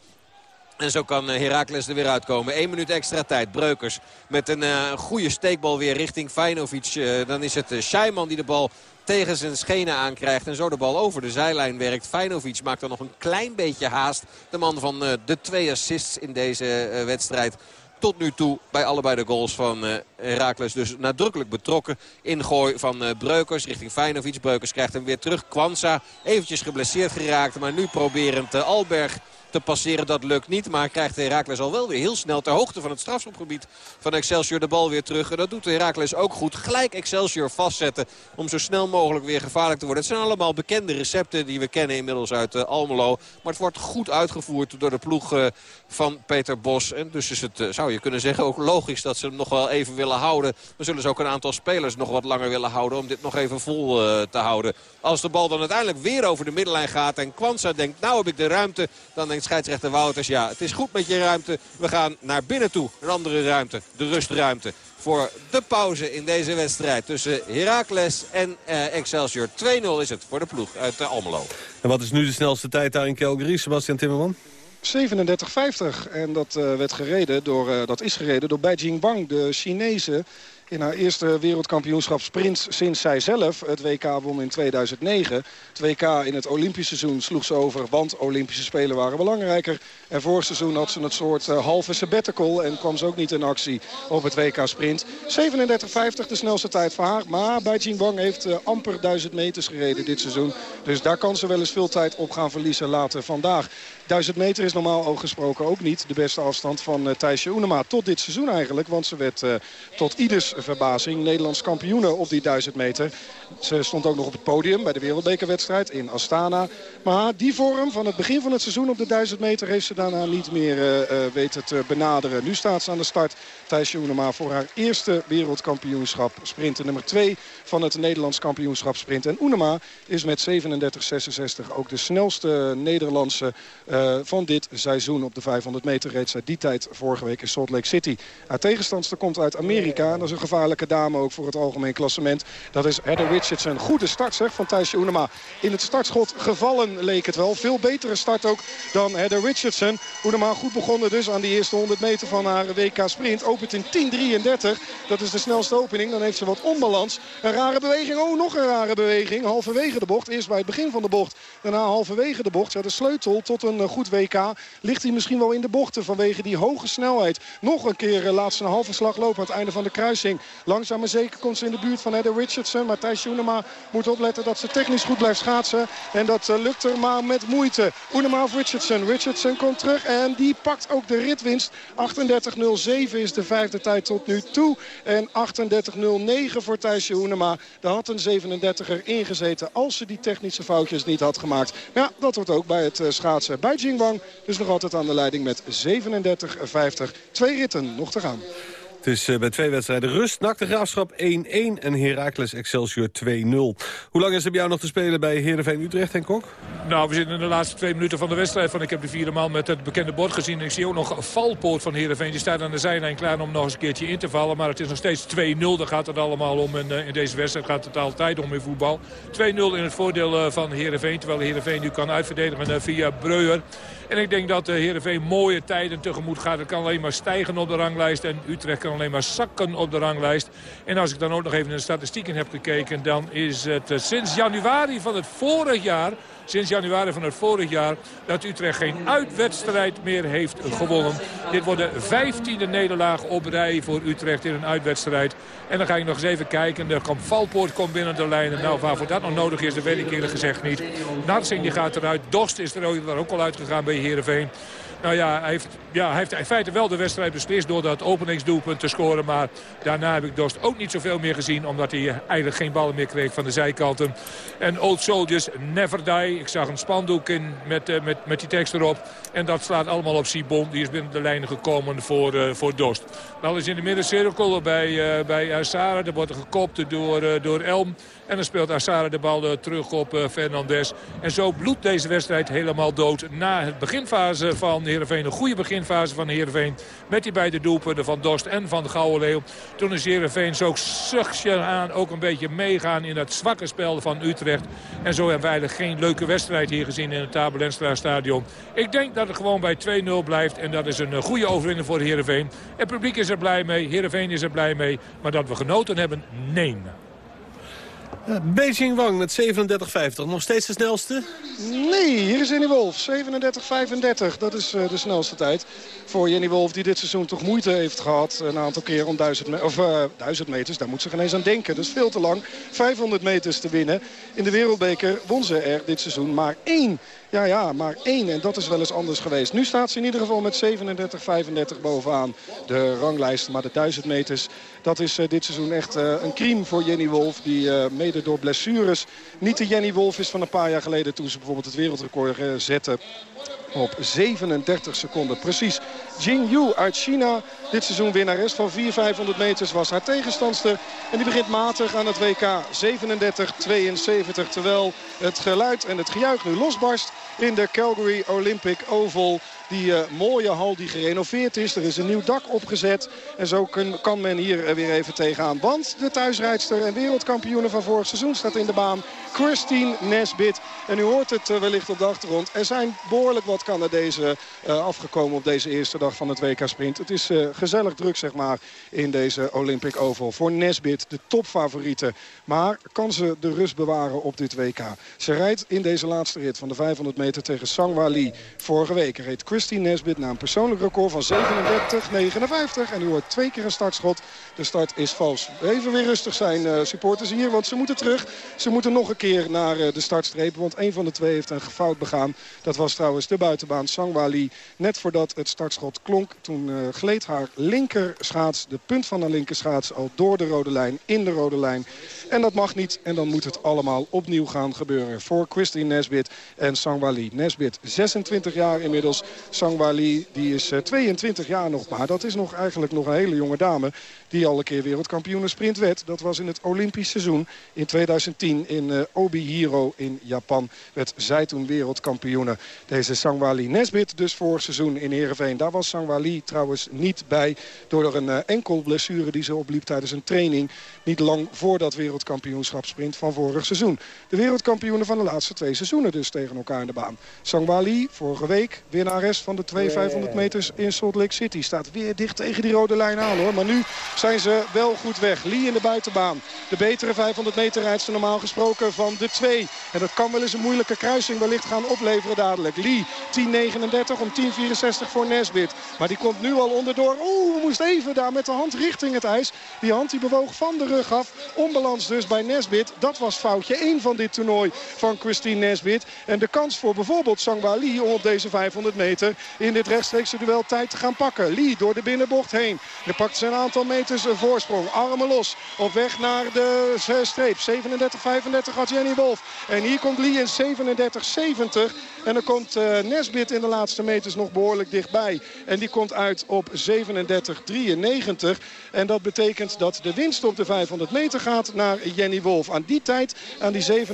En zo kan eh, Heracles er weer uitkomen. Eén minuut extra tijd. Breukers met een uh, goede steekbal weer richting Feinovic. Dan is het uh, Scheiman die de bal tegen zijn schenen aankrijgt. En zo de bal over de zijlijn werkt. Feinovic maakt dan nog een klein beetje haast. De man van de twee assists in deze wedstrijd tot nu toe bij allebei de goals van uh, Herakles. Dus nadrukkelijk betrokken. Ingooi van uh, Breukers richting Feinovic. Breukers krijgt hem weer terug. Kwanza eventjes geblesseerd geraakt. Maar nu proberend uh, Alberg te passeren. Dat lukt niet, maar krijgt Herakles al wel weer heel snel ter hoogte van het strafschopgebied van Excelsior de bal weer terug. En dat doet Herakles ook goed. Gelijk Excelsior vastzetten om zo snel mogelijk weer gevaarlijk te worden. Het zijn allemaal bekende recepten die we kennen inmiddels uit uh, Almelo. Maar het wordt goed uitgevoerd door de ploeg uh, van Peter Bos. En dus is het, uh, zou je kunnen zeggen, ook logisch dat ze hem nog wel even willen houden. We zullen ze ook een aantal spelers nog wat langer willen houden om dit nog even vol te houden. Als de bal dan uiteindelijk weer over de middenlijn gaat en Kwanza denkt, nou heb ik de ruimte, dan scheidsrechter Wouters, ja, het is goed met je ruimte. We gaan naar binnen toe, een andere ruimte, de rustruimte voor de pauze in deze wedstrijd tussen Heracles en uh, Excelsior. 2-0 is het voor de ploeg uit uh, Almelo. En wat is nu de snelste tijd daar in Calgary, Sebastian Timmerman? 37,50. En dat, uh, werd gereden door, dat is gereden door Beijing Wang, de Chinese in haar eerste wereldkampioenschap sprint sinds zij zelf het WK won in 2009. Het WK in het Olympische seizoen sloeg ze over, want Olympische Spelen waren belangrijker. En vorig seizoen had ze een soort uh, halve sabbatical en kwam ze ook niet in actie op het WK sprint. 37,50 de snelste tijd voor haar, maar bij Wang heeft uh, amper 1000 meters gereden dit seizoen. Dus daar kan ze wel eens veel tijd op gaan verliezen later vandaag. 1000 meter is normaal ook gesproken ook niet de beste afstand van uh, Thijsje Oenema. Tot dit seizoen eigenlijk, want ze werd uh, tot ieders verbazing Nederlands kampioene op die 1000 meter. Ze stond ook nog op het podium bij de wereldbekerwedstrijd in Astana. Maar die vorm van het begin van het seizoen op de 1000 meter heeft ze daarna niet meer uh, weten te benaderen. Nu staat ze aan de start, Thijsje Oenema, voor haar eerste wereldkampioenschap sprinten. Nummer 2 van het Nederlands kampioenschap sprint. En Oenema is met 37-66 ook de snelste Nederlandse uh, van dit seizoen op de 500 meter. Reed zij die tijd vorige week in Salt Lake City. Haar tegenstandster komt uit Amerika. En dat is een gevaarlijke dame ook voor het algemeen klassement. Dat is Heather Richardson. Goede start zeg van Thijsje Oenema. In het startschot gevallen leek het wel. Veel betere start ook dan Heather Richardson. Oenema goed begonnen dus aan die eerste 100 meter van haar WK Sprint. Opent in 10.33. Dat is de snelste opening. Dan heeft ze wat onbalans. Een rare beweging. Oh, nog een rare beweging. Halverwege de bocht. Eerst bij het begin van de bocht. Daarna halverwege de bocht. Ja, de sleutel tot een eh, goed WK ligt hij misschien wel in de bochten. Vanwege die hoge snelheid. Nog een keer eh, laat ze een halve slag lopen aan het einde van de kruising. Langzaam maar zeker komt ze in de buurt van Heather Richardson. Maar Thijs Joenema moet opletten dat ze technisch goed blijft schaatsen. En dat eh, lukt er maar met moeite. Oenema of Richardson. Richardson komt terug en die pakt ook de ritwinst. 38.07 is de vijfde tijd tot nu toe. En 38.09 voor Thijsje Hoenema. Daar had een 37er ingezeten als ze die technische foutjes niet had gemaakt. Maar ja, dat wordt ook bij het eh, schaatsen bij Jingwang. Dus nog altijd aan de leiding met 37-50. Twee ritten nog te gaan. Het is eh, bij twee wedstrijden rust. Nak de Graafschap 1-1 en Heracles Excelsior 2-0. Hoe lang is er bij jou nog te spelen bij Heerenveen Utrecht en Kok? Nou, we zitten in de laatste twee minuten van de wedstrijd. Van, ik heb de vierde man met het bekende bord gezien. Ik zie ook nog valpoort van Heerenveen. Die staat aan de zijlijn klaar om nog eens een keertje in te vallen. Maar het is nog steeds 2-0. Daar gaat het allemaal om. En uh, in deze wedstrijd gaat het altijd om in voetbal. 2-0 in het voordeel uh, van Heerenveen. Terwijl Heerenveen nu kan uitverdedigen via Breuer. En ik denk dat de Heerenveen mooie tijden tegemoet gaat. Het kan alleen maar stijgen op de ranglijst. En Utrecht kan alleen maar zakken op de ranglijst. En als ik dan ook nog even naar de statistieken heb gekeken... dan is het uh, sinds januari van het vorig jaar sinds januari van het vorig jaar... dat Utrecht geen uitwedstrijd meer heeft gewonnen. Dit wordt de vijftiende nederlaag op rij voor Utrecht in een uitwedstrijd. En dan ga ik nog eens even kijken. De Valpoort komt binnen de lijnen. Nou, waarvoor dat nog nodig is, dat weet ik eerlijk gezegd niet. Narsing gaat eruit. Dost is er ook al uitgegaan bij Heerenveen. Nou ja hij, heeft, ja, hij heeft in feite wel de wedstrijd beslist door dat openingsdoelpunt te scoren. Maar daarna heb ik Dost ook niet zoveel meer gezien. Omdat hij eigenlijk geen ballen meer kreeg van de zijkanten. En Old Soldiers Never Die. Ik zag een spandoek in met, uh, met, met die tekst erop. En dat slaat allemaal op Sibon. Die is binnen de lijnen gekomen voor, uh, voor Dost. Bal is in de middencirkel bij, uh, bij Arsara. Dat wordt gekopt door, door Elm. En dan speelt Assara de bal terug op uh, Fernandes. En zo bloedt deze wedstrijd helemaal dood. Na het beginfase van Heerenveen, een goede beginfase van Heerenveen. Met die beide doelpunten van Dost en van de Gouden Leeuw. Toen is Heerenveen zo zuchtje aan ook een beetje meegaan in het zwakke spel van Utrecht. En zo hebben eigenlijk geen leuke wedstrijd hier gezien in het Tabelenstra stadion. Ik denk dat het gewoon bij 2-0 blijft. En dat is een goede overwinning voor Heerenveen. Het publiek is er blij mee, Heerenveen is er blij mee. Maar dat we genoten hebben, nee. Beijing Wang met 37,50. Nog steeds de snelste? Nee, hier is Jenny Wolf. 37,35. Dat is uh, de snelste tijd. Voor Jenny Wolf die dit seizoen toch moeite heeft gehad. Een aantal keer om 1000, me of, uh, 1000 meters. Daar moet ze geen eens aan denken. Is veel te lang. 500 meters te winnen. In de wereldbeker won ze er dit seizoen maar één. Ja, ja, maar één. En dat is wel eens anders geweest. Nu staat ze in ieder geval met 37-35 bovenaan de ranglijst. Maar de 1000 meters, dat is uh, dit seizoen echt uh, een crime voor Jenny Wolf. Die uh, mede door blessures niet de Jenny Wolf is van een paar jaar geleden... toen ze bijvoorbeeld het wereldrecord zette op 37 seconden. Precies. Jing Yu uit China, dit seizoen winnares van 4 500 meters was haar tegenstandster. En die begint matig aan het WK 37-72. Terwijl het geluid en het gejuich nu losbarst in de Calgary Olympic Oval. Die uh, mooie hal die gerenoveerd is. Er is een nieuw dak opgezet. En zo kan men hier uh, weer even tegenaan. Want de thuisrijdster en wereldkampioene van vorig seizoen staat in de baan. Christine Nesbit. En u hoort het uh, wellicht op de achtergrond. Er zijn behoorlijk wat Canadezen afgekomen op deze eerste dag van het WK Sprint. Het is gezellig druk zeg maar in deze Olympic Oval. Voor Nesbit de topfavoriete. Maar kan ze de rust bewaren op dit WK? Ze rijdt in deze laatste rit van de 500 meter tegen Sangwa Lee. Vorige week reed Christine Nesbit na een persoonlijk record van 37,59. En nu hoort twee keer een startschot. De start is vals. Even weer rustig zijn uh, supporters hier, want ze moeten terug. Ze moeten nog een keer naar uh, de startstreep, want een van de twee heeft een fout begaan. Dat was trouwens de buitenbaan Sangwali. Net voordat het startschot klonk, toen uh, gleed haar linker schaats, de punt van haar linker schaats, al door de rode lijn, in de rode lijn. En dat mag niet en dan moet het allemaal opnieuw gaan gebeuren voor Christine Nesbit en Sangwali. Nesbit, 26 jaar inmiddels. Sangwali, die is 22 jaar nog, maar dat is nog eigenlijk nog een hele jonge dame die al een keer wereldkampioen sprint werd. Dat was in het Olympisch seizoen in 2010 in uh, Obihiro in Japan. Werd zij toen wereldkampioene. Deze Sangwali. Nesbit dus vorig seizoen in Heerenveen. Daar was Sangwali trouwens niet bij door een uh, enkel blessure die ze opliep tijdens een training. Niet lang voor dat wereldkampioenschapsprint van vorig seizoen. De wereldkampioenen van de laatste twee seizoenen dus tegen elkaar in de baan. Sangwali, vorige week, winnares van de 2500 meters in Salt Lake City. Staat weer dicht tegen die rode lijn aan hoor. Maar nu zijn ze wel goed weg. Lee in de buitenbaan. De betere 500 meter rijdster normaal gesproken van de twee. En dat kan wel eens een moeilijke kruising wellicht gaan opleveren dadelijk. Lee 10.39 om 10.64 voor Nesbit. Maar die komt nu al onderdoor. Oeh, moest even daar met de hand richting het ijs. Die hand die bewoog van de rug af. Onbalans dus bij Nesbit. Dat was foutje 1 van dit toernooi van Christine Nesbit. En de kans voor bijvoorbeeld Sangwa Lee om op deze 500 meter in dit rechtstreekse duel tijd te gaan pakken. Lee door de binnenbocht heen. Hij pakt zijn aantal meters een voorsprong. Armen los. Op weg naar de streep. 37-35 had Jenny Wolf. En hier komt Lee in 37-70. En dan komt uh, Nesbit in de laatste meters nog behoorlijk dichtbij. En die komt uit op 37-93. En dat betekent dat de winst op de 500 meter gaat naar Jenny Wolf. Aan die tijd, aan die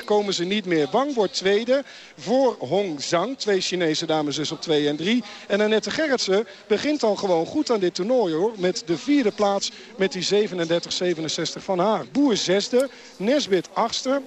37-35 komen ze niet meer. Wang wordt tweede voor Hong Zhang. Twee Chinese dames dus op 2 en 3. En Annette Gerritsen begint al gewoon goed aan dit toernooi hoor. Met de vierde plaats met die 37-67 van haar. Boer zesde, Nesbit achtste.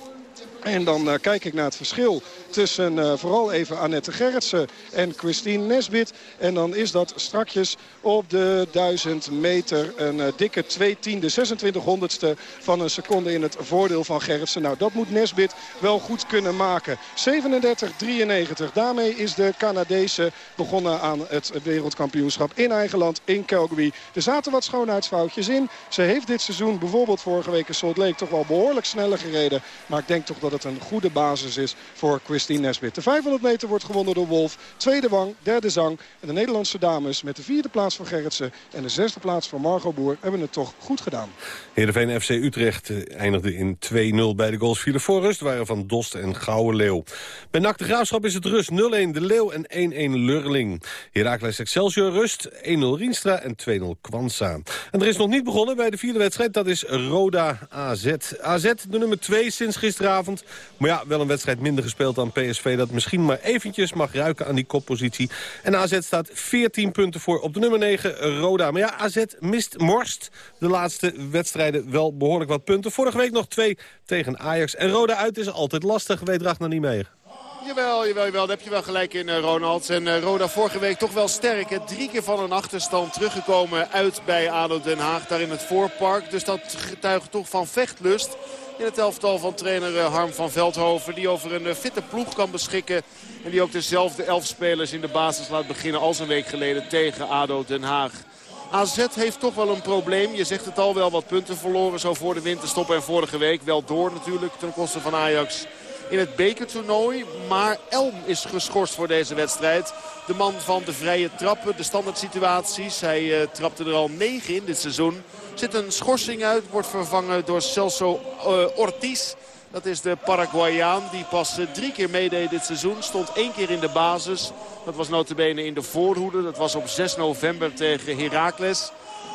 En dan uh, kijk ik naar het verschil tussen uh, vooral even Annette Gerritsen en Christine Nesbit. En dan is dat strakjes op de 1000 meter een uh, dikke 2 tiende, 26 honderdste van een seconde in het voordeel van Gerritsen. Nou, dat moet Nesbit wel goed kunnen maken. 37-93. Daarmee is de Canadese begonnen aan het wereldkampioenschap in eigen land in Calgary. Er zaten wat schoonheidsfoutjes in. Ze heeft dit seizoen bijvoorbeeld vorige week in Salt Lake toch wel behoorlijk sneller gereden. Maar ik denk toch dat het een goede basis is voor Christine Nesbit. De 500 meter wordt gewonnen door Wolf. Tweede Wang, derde Zang. En de Nederlandse dames met de vierde plaats van Gerritsen... en de zesde plaats van Margot Boer hebben het toch goed gedaan. Heerenveen FC Utrecht eh, eindigde in 2-0 bij de goals. Vielen voor rust waren van Dost en Gouwe Leeuw. Bij NAC de Graafschap is het rust 0-1 de Leeuw en 1-1 Lurling. Heracles Excelsior rust 1-0 Rienstra en 2-0 Kwanza. En er is nog niet begonnen bij de vierde wedstrijd. Dat is Roda AZ. AZ de nummer 2 sinds gisteravond. Maar ja, wel een wedstrijd minder gespeeld dan PSV... dat misschien maar eventjes mag ruiken aan die koppositie. En AZ staat 14 punten voor op de nummer 9 Roda. Maar ja, AZ mist, morst de laatste wedstrijden wel behoorlijk wat punten. Vorige week nog twee tegen Ajax. En Roda uit is altijd lastig, weet nog niet meer. Jawel, jawel, jawel. Daar heb je wel gelijk in, uh, Ronald. En uh, Roda vorige week toch wel sterk. Drie keer van een achterstand teruggekomen uit bij ADO Den Haag. Daar in het voorpark. Dus dat getuigt toch van vechtlust in het elftal van trainer eh, Harm van Veldhoven. Die over een fitte ploeg kan beschikken. En die ook dezelfde elf spelers in de basis laat beginnen als een week geleden tegen ADO Den Haag. AZ heeft toch wel een probleem. Je zegt het al wel wat punten verloren zo voor de winterstop en vorige week. Wel door natuurlijk ten koste van Ajax in het bekertoernooi. Maar Elm is geschorst voor deze wedstrijd. De man van de vrije trappen, de standaard situaties. Hij uh, trapte er al negen in dit seizoen. Zit een schorsing uit, wordt vervangen door Celso uh, Ortiz. Dat is de Paraguayaan die pas uh, drie keer meedeed dit seizoen. Stond één keer in de basis. Dat was notabene in de voorhoede. Dat was op 6 november tegen Heracles.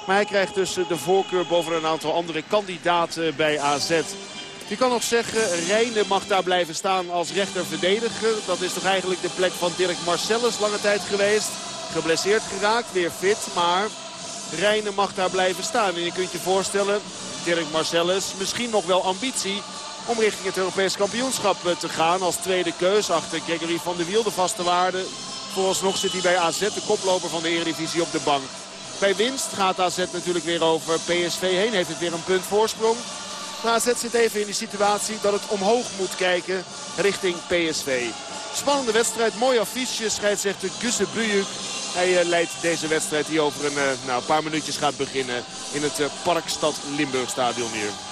Maar hij krijgt dus de voorkeur boven een aantal andere kandidaten bij AZ. Je kan nog zeggen, Reine mag daar blijven staan als rechterverdediger. Dat is toch eigenlijk de plek van Dirk Marcellus lange tijd geweest. Geblesseerd geraakt, weer fit, maar Reine mag daar blijven staan. En je kunt je voorstellen, Dirk Marcellus, misschien nog wel ambitie om richting het Europees kampioenschap eh, te gaan. Als tweede keus achter Gregory van der Wiel, de vaste waarde. Vooralsnog zit hij bij AZ, de koploper van de Eredivisie, op de bank. Bij winst gaat AZ natuurlijk weer over PSV heen. Heeft het weer een punt voorsprong. Maar AZ zit even in die situatie dat het omhoog moet kijken richting PSV. Spannende wedstrijd, mooi affiche, scheidsrechter Gusse Bujuk. Hij uh, leidt deze wedstrijd die over een uh, nou, paar minuutjes gaat beginnen in het uh, Parkstad Limburg stadion hier.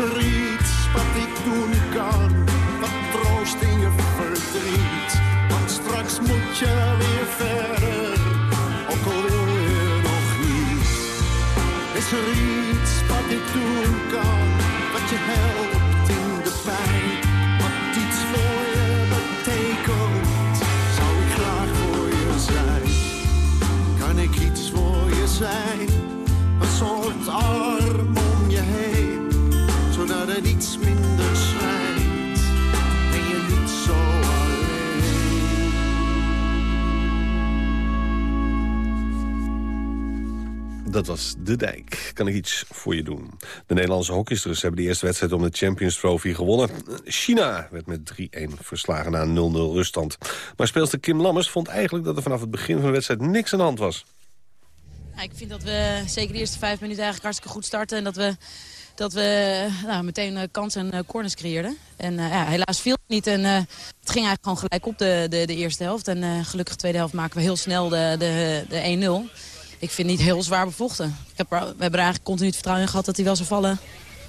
er iets wat ik doen kan, wat troost in je verdriet? Want straks moet je weer verder, ook al wil je nog niet. Is er iets wat ik doen kan, wat je helpt in de pijn? Wat iets voor je betekent, zou ik graag voor je zijn. Kan ik iets voor je zijn, een soort arm iets minder schrijnt en je niet zo alleen. Dat was De Dijk. Kan ik iets voor je doen? De Nederlandse hockeysters hebben de eerste wedstrijd om de Champions Trophy gewonnen. China werd met 3-1 verslagen na een 0-0 ruststand. Maar speelster Kim Lammers vond eigenlijk dat er vanaf het begin van de wedstrijd niks aan de hand was. Ja, ik vind dat we zeker de eerste vijf minuten eigenlijk hartstikke goed starten. En dat we, dat we nou, meteen uh, kansen en uh, corners creëerden. En uh, ja, helaas viel het niet. En het ging eigenlijk gewoon gelijk op de, de, de eerste helft. En gelukkig de tweede helft maken we heel snel de, de, de 1-0. Ik vind het niet heel zwaar bevochten. Ik heb, we hebben er eigenlijk continu het vertrouwen in gehad dat hij wel zou vallen.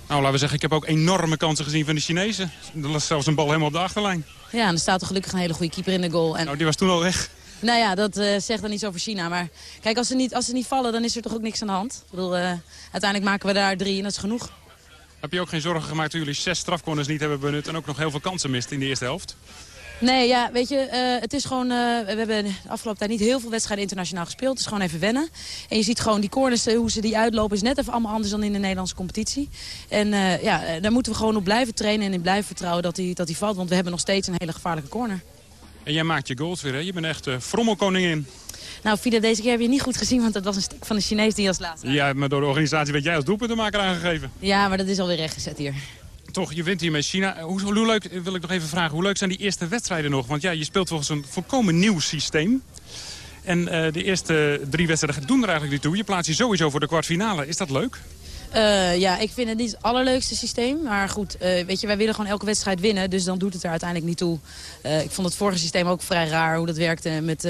Nou, laten we zeggen, ik heb ook enorme kansen gezien van de Chinezen. Er was zelfs een bal helemaal op de achterlijn. Ja, en er staat er gelukkig een hele goede keeper in de goal. En... Nou, die was toen al weg. Nou ja, dat uh, zegt dan iets over China. Maar kijk, als ze, niet, als ze niet vallen, dan is er toch ook niks aan de hand. Ik bedoel, uh, uiteindelijk maken we daar drie en dat is genoeg. Heb je ook geen zorgen gemaakt toen jullie zes strafcorners niet hebben benut... en ook nog heel veel kansen mist in de eerste helft? Nee, ja, weet je, uh, het is gewoon... we hebben de afgelopen tijd niet heel veel wedstrijden internationaal gespeeld. Het is gewoon even wennen. En je ziet gewoon die corners, hoe ze die uitlopen... is net even allemaal anders dan in de Nederlandse competitie. En ja, daar moeten we gewoon op blijven trainen en in blijven vertrouwen dat hij dat die valt. Want we hebben nog steeds een hele gevaarlijke corner. En jij maakt je goals weer, hè? Je bent echt uh, frommelkoningin. Nou, Fida, deze keer heb je niet goed gezien, want dat was een stuk van de Chinees die als laatste. Ja, maar door de organisatie werd jij als doelpuntenmaker aangegeven. Ja, maar dat is alweer rechtgezet hier. Toch, je wint hier met China. Hoe, hoe, leuk, wil ik nog even vragen, hoe leuk zijn die eerste wedstrijden nog? Want ja, je speelt volgens een volkomen nieuw systeem. En uh, de eerste drie wedstrijden doen er eigenlijk niet toe. Je plaatst je sowieso voor de kwartfinale. Is dat leuk? Uh, ja, ik vind het niet het allerleukste systeem. Maar goed, uh, weet je, wij willen gewoon elke wedstrijd winnen. Dus dan doet het er uiteindelijk niet toe. Uh, ik vond het vorige systeem ook vrij raar hoe dat werkte. Met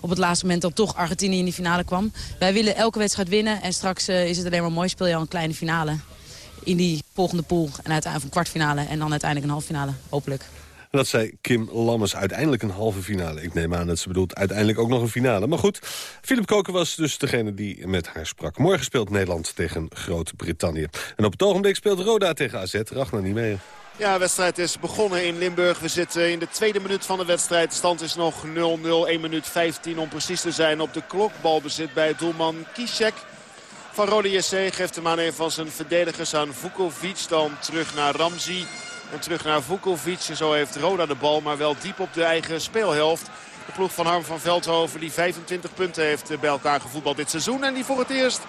op het laatste moment dat toch Argentinië in die finale kwam. Wij willen elke wedstrijd winnen. En straks is het alleen maar mooi. Speel je al een kleine finale. In die volgende pool. En uiteindelijk een kwartfinale. En dan uiteindelijk een halve finale. Hopelijk. Dat zei Kim Lammers. Uiteindelijk een halve finale. Ik neem aan dat ze bedoelt uiteindelijk ook nog een finale. Maar goed, Philip Koken was dus degene die met haar sprak. Morgen speelt Nederland tegen Groot-Brittannië. En op het ogenblik speelt Roda tegen AZ. Ragnar niet mee. Ja, de wedstrijd is begonnen in Limburg. We zitten in de tweede minuut van de wedstrijd. De stand is nog 0-0. 1 minuut 15 om precies te zijn op de klok. Balbezit bij doelman Kiesek. van Rode JC. Geeft hem aan een van zijn verdedigers aan Vukovic. Dan terug naar Ramzi. En terug naar Vukovic. Zo heeft Roda de bal, maar wel diep op de eigen speelhelft. De ploeg van Harm van Veldhoven die 25 punten heeft bij elkaar gevoetbald dit seizoen. En die voor het eerst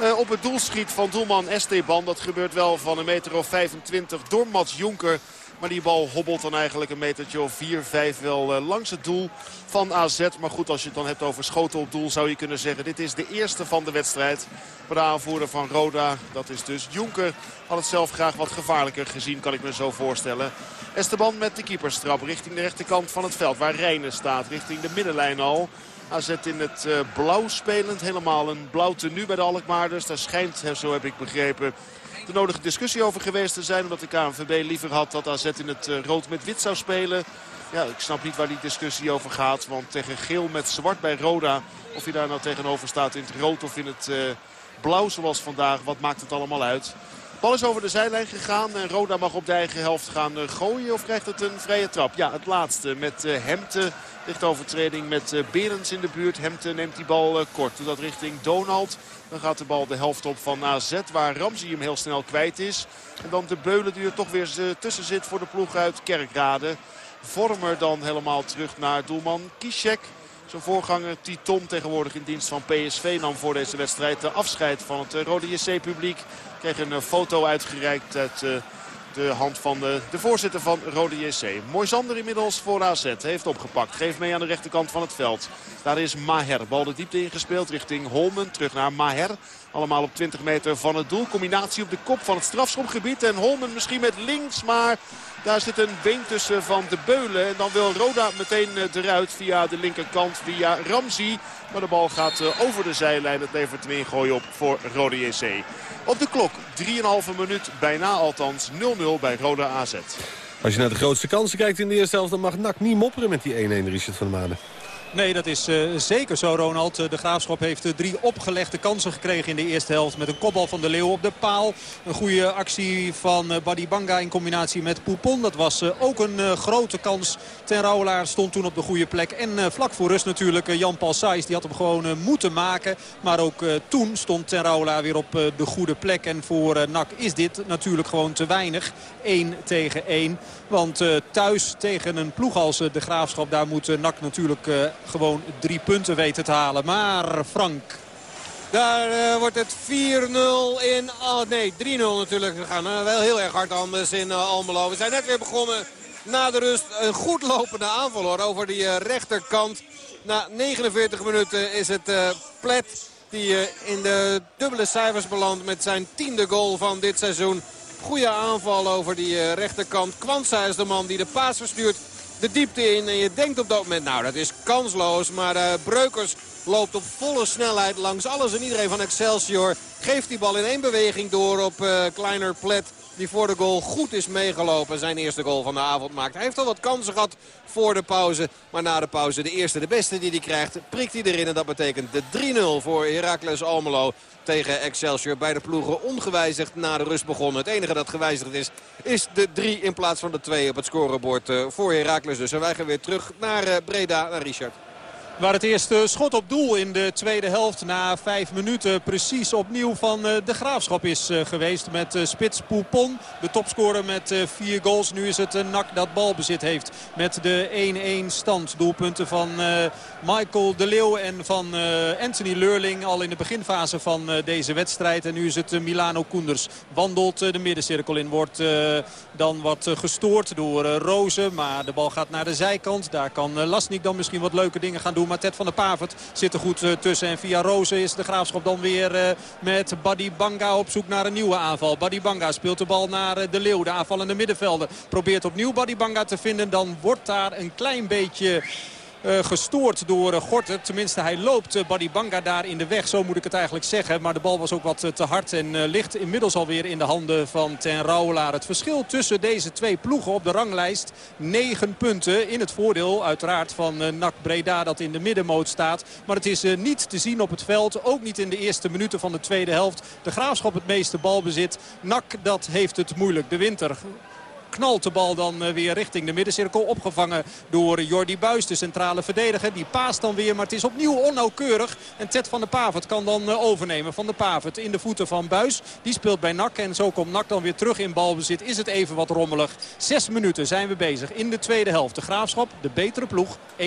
uh, op het doel schiet van doelman Esteban. Dat gebeurt wel van een meter of 25 door Mats Jonker. Maar die bal hobbelt dan eigenlijk een metertje of 4, 5 wel uh, langs het doel van AZ. Maar goed, als je het dan hebt over schoten op doel zou je kunnen zeggen... dit is de eerste van de wedstrijd. Maar de aanvoerder van Roda, dat is dus Jonker... had het zelf graag wat gevaarlijker gezien, kan ik me zo voorstellen. Esteban met de keeperstrap richting de rechterkant van het veld... waar Rijnen staat, richting de middenlijn al... AZ in het uh, blauw spelend. Helemaal een blauw tenue bij de Alkmaarders. Daar schijnt, zo heb ik begrepen, de nodige discussie over geweest te zijn. Omdat de KNVB liever had dat AZ in het uh, rood met wit zou spelen. Ja, ik snap niet waar die discussie over gaat. Want tegen geel met zwart bij Roda. Of je daar nou tegenover staat in het rood of in het uh, blauw zoals vandaag. Wat maakt het allemaal uit? Bal is over de zijlijn gegaan en Roda mag op de eigen helft gaan gooien. Of krijgt het een vrije trap? Ja, het laatste met uh, Hemte. Licht overtreding met uh, Berends in de buurt. Hemte neemt die bal kort. Doet dat richting Donald. Dan gaat de bal de helft op van AZ. Waar Ramsey hem heel snel kwijt is. En dan de Beulen die er toch weer tussen zit voor de ploeg uit Kerkrade. Vormer dan helemaal terug naar doelman Kishek. Zijn voorganger Titon tegenwoordig in dienst van PSV nam voor deze wedstrijd de afscheid van het Rode JC-publiek. Kreeg een foto uitgereikt uit de hand van de, de voorzitter van Rode JC. Moisander inmiddels voor AZ. Heeft opgepakt. Geeft mee aan de rechterkant van het veld. Daar is Maher. Bal de diepte ingespeeld richting Holmen. Terug naar Maher. Allemaal op 20 meter van het doel. Combinatie op de kop van het strafschopgebied. En Holmen misschien met links. Maar daar zit een been tussen van de Beulen. En dan wil Roda meteen eruit via de linkerkant. Via Ramzi. Maar de bal gaat over de zijlijn. Het levert hem ingooien op voor Rode JC. Op de klok 3,5 minuut, bijna althans 0-0 bij Roda AZ. Als je naar de grootste kansen kijkt in de eerste helft... dan mag NAC niet mopperen met die 1-1 Richard van der Maden. Nee, dat is uh, zeker zo, Ronald. De Graafschap heeft uh, drie opgelegde kansen gekregen in de eerste helft. Met een kopbal van de Leeuw op de paal. Een goede actie van uh, Badi Banga in combinatie met Poupon. Dat was ook een grote kans. Ten Rouwelaar stond toen op de goede plek. En vlak voor rust natuurlijk Jan-Paul Sijs. Die had hem gewoon moeten maken. Maar ook toen stond Ten Rouwelaar weer op de goede plek. En voor NAC is dit natuurlijk gewoon te weinig. 1 tegen 1. Want thuis tegen een ploeg als de Graafschap... daar moet NAC natuurlijk gewoon drie punten weten te halen. Maar Frank... Daar wordt het 4-0 in... Oh nee, 3-0 natuurlijk. We gaan wel heel erg hard anders in uh, Almelo. We zijn net weer begonnen na de rust. Een goed lopende aanval hoor, over die rechterkant. Na 49 minuten is het Plet die in de dubbele cijfers belandt met zijn tiende goal van dit seizoen. Goede aanval over die rechterkant. Kwanza is de man die de paas verstuurt de diepte in. En je denkt op dat moment, nou dat is kansloos. Maar uh, Breukers loopt op volle snelheid langs alles en iedereen van Excelsior. Geeft die bal in één beweging door op uh, Kleiner Plet. Die voor de goal goed is meegelopen. Zijn eerste goal van de avond maakt. Hij heeft al wat kansen gehad voor de pauze. Maar na de pauze de eerste de beste die hij krijgt. Prikt hij erin en dat betekent de 3-0 voor Heracles Almelo tegen Excelsior. Beide ploegen ongewijzigd na de rust begonnen. Het enige dat gewijzigd is, is de 3 in plaats van de 2 op het scorebord eh, voor Heracles. Dus en wij gaan weer terug naar eh, Breda, naar Richard. Waar het eerste schot op doel in de tweede helft na vijf minuten precies opnieuw van eh, de Graafschap is eh, geweest. Met eh, Spits Poupon, de topscorer met vier goals. Nu is het NAC dat balbezit heeft met de 1-1 stand. Doelpunten van Michael de Leeuw en van Anthony Leurling al in de beginfase van deze wedstrijd. En nu is het Milano Koenders. Wandelt de middencirkel in, wordt dan wat gestoord door Rozen. Maar de bal gaat naar de zijkant. Daar kan Lasnik dan misschien wat leuke dingen gaan doen. Maar Ted van der Pavert zit er goed eh, tussen. En via Rozen is de Graafschap dan weer eh, met Buddy Banga op zoek naar een nieuwe aanval. Buddy Banga speelt de bal naar eh, de Leeuw. De aanvallende middenvelder probeert opnieuw Buddy Banga te vinden. Dan wordt daar een klein beetje gestoord door uh, Gorter. Tenminste, hij loopt uh, Buddy Banga daar in de weg. Zo moet ik het eigenlijk zeggen. Maar de bal was ook wat te hard en ligt inmiddels alweer in de handen van Ten Rouwelaar. Het verschil tussen deze twee ploegen op de ranglijst. 9 punten in het voordeel uiteraard van NAC Breda dat in de middenmoot staat. Maar het is niet te zien op het veld. Ook niet in de eerste minuten van de tweede helft. De Graafschap het meeste balbezit. NAC dat heeft het moeilijk. De winter knalt de bal dan weer richting de middencirkel. Opgevangen door Jordi Buis, de centrale verdediger. Die paast dan weer, maar het is opnieuw onnauwkeurig. En Ted van der Pavert kan dan overnemen. Van der Pavert in de voeten van Buis. Die speelt bij NAC en zo komt NAC dan weer terug in balbezit. Is het even wat rommelig. Zes minuten zijn we bezig in de tweede helft. De Graafschap, de betere ploeg, 1-1.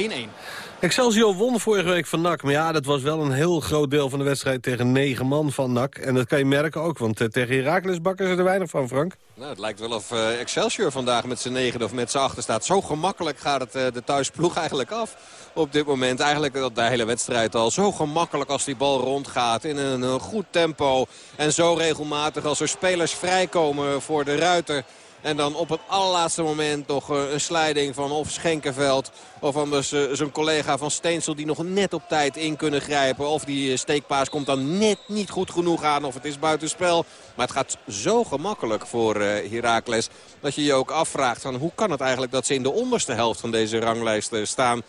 Excelsior won vorige week van NAC. Maar ja, dat was wel een heel groot deel van de wedstrijd tegen negen man van NAC. En dat kan je merken ook, want eh, tegen Heracles bakken ze er weinig van, Frank. Nou, het lijkt wel of uh, Excelsior vandaag met z'n negen of met z'n achter staat. Zo gemakkelijk gaat het uh, de thuisploeg eigenlijk af op dit moment. Eigenlijk de hele wedstrijd al. Zo gemakkelijk als die bal rondgaat in een goed tempo. En zo regelmatig als er spelers vrijkomen voor de ruiter... En dan op het allerlaatste moment nog eh, een slijding van of Schenkenveld... of anders eh, zijn collega van Steensel die nog net op tijd in kunnen grijpen. Of die eh, steekpaas komt dan net niet goed genoeg aan of het is buitenspel. Maar het gaat zo gemakkelijk voor Heracles dat je je ook afvraagt... Van hoe kan het eigenlijk dat ze in de onderste helft van deze ranglijst staan...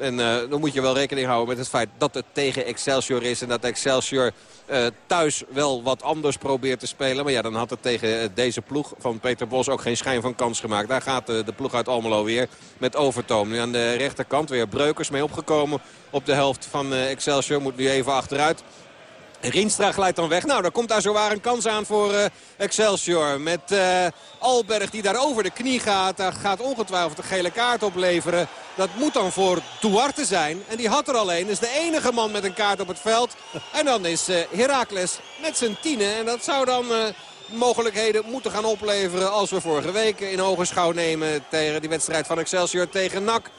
En uh, dan moet je wel rekening houden met het feit dat het tegen Excelsior is. En dat Excelsior uh, thuis wel wat anders probeert te spelen. Maar ja, dan had het tegen eh, deze ploeg van Peter Bos ook geen schijn van kans gemaakt. Daar gaat de, de ploeg uit Almelo weer met Overtoom. Nu aan de rechterkant weer Breukers mee opgekomen op de helft van Excelsior. Moet nu even achteruit. Rienstra glijdt dan weg. Nou, daar komt daar zowaar een kans aan voor uh, Excelsior. Met uh, Alberg die daar over de knie gaat. Daar gaat ongetwijfeld een gele kaart opleveren. Dat moet dan voor Duarte zijn. En die had er alleen. Is de enige man met een kaart op het veld. En dan is uh, Heracles met zijn tienen. En dat zou dan mogelijkheden moeten gaan opleveren als we vorige week in schouw nemen tegen die wedstrijd van Excelsior tegen NAC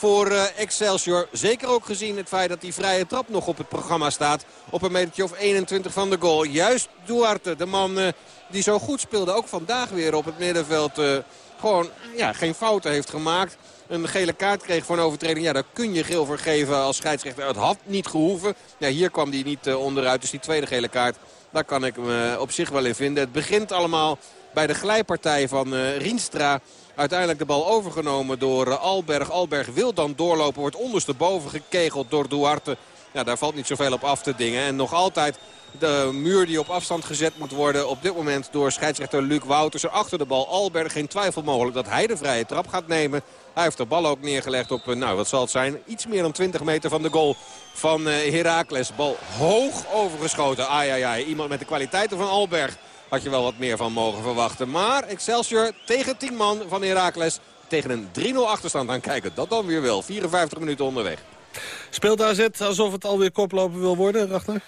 voor uh, Excelsior. Zeker ook gezien het feit dat die vrije trap nog op het programma staat. Op een metertje of 21 van de goal. Juist Duarte, de man uh, die zo goed speelde. Ook vandaag weer op het middenveld. Uh, gewoon ja, geen fouten heeft gemaakt. Een gele kaart kreeg voor een overtreding. Ja, daar kun je geel voor geven als scheidsrechter. Het had niet gehoeven. Ja, hier kwam hij niet onderuit. Dus die tweede gele kaart, daar kan ik me op zich wel in vinden. Het begint allemaal bij de glijpartij van Rienstra. Uiteindelijk de bal overgenomen door eh, Alberg. Alberg wil dan doorlopen, wordt ondersteboven gekegeld door Duarte. Ja, daar valt niet zoveel op af te dingen. En nog altijd de muur die op afstand gezet moet worden. Op dit moment door scheidsrechter Luc Wouters. Achter de bal Alberg. Geen twijfel mogelijk dat hij de vrije trap gaat nemen. Hij heeft de bal ook neergelegd op, eh, nou wat zal het zijn, iets meer dan 20 meter van de goal van Heracles. Bal hoog overgeschoten. Ai, ai, ai. Iemand met de kwaliteiten van Alberg had je wel wat meer van mogen verwachten. Maar Excelsior tegen 10 man van Heracles tegen een 3-0 achterstand aan kijken. Dat dan weer wel. 54 minuten onderweg. Speelt AZ alsof het alweer koplopen wil worden, Rachter?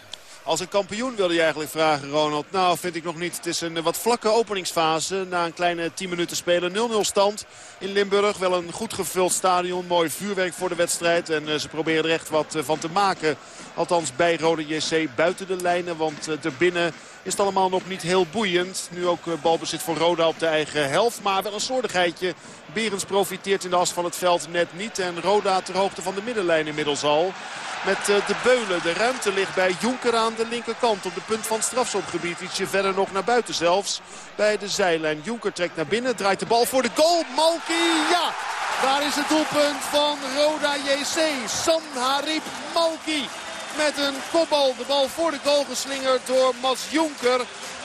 Als een kampioen wilde je eigenlijk vragen, Ronald. Nou, vind ik nog niet. Het is een wat vlakke openingsfase. Na een kleine 10 minuten spelen. 0-0 stand in Limburg. Wel een goed gevuld stadion. Mooi vuurwerk voor de wedstrijd. En uh, ze proberen er echt wat uh, van te maken. Althans bij Rode JC buiten de lijnen. Want erbinnen is het allemaal nog niet heel boeiend. Nu ook balbezit voor Roda op de eigen helft. Maar wel een soortigheidje. Berends profiteert in de as van het veld net niet. En Roda ter hoogte van de middenlijn inmiddels al met eh, de Beulen. De ruimte ligt bij Jonker aan de linkerkant op de punt van strafschopgebied. Ietsje verder nog naar buiten zelfs bij de zijlijn. Jonker trekt naar binnen, draait de bal voor de goal. Malki, ja! Daar is het doelpunt van Roda JC. San Harip Malki met een kopbal. De bal voor de goal geslingerd door Mats Jonker.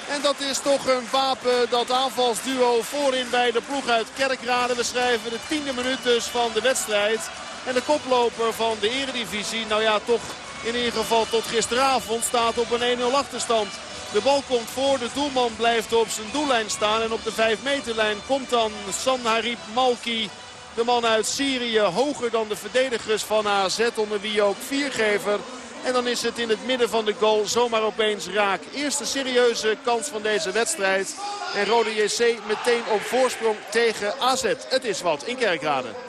En dat is toch een wapen, dat aanvalsduo voorin bij de ploeg uit Kerkrade. We schrijven de tiende minuut dus van de wedstrijd. En de koploper van de eredivisie, nou ja, toch in ieder geval tot gisteravond staat op een 1-0 achterstand. De bal komt voor, de doelman blijft op zijn doellijn staan. En op de 5 meterlijn komt dan Sanharib Malki, de man uit Syrië, hoger dan de verdedigers van AZ, onder wie ook viergever. En dan is het in het midden van de goal zomaar opeens raak. Eerste serieuze kans van deze wedstrijd. En Rode JC meteen op voorsprong tegen AZ. Het is wat in Kerkrade.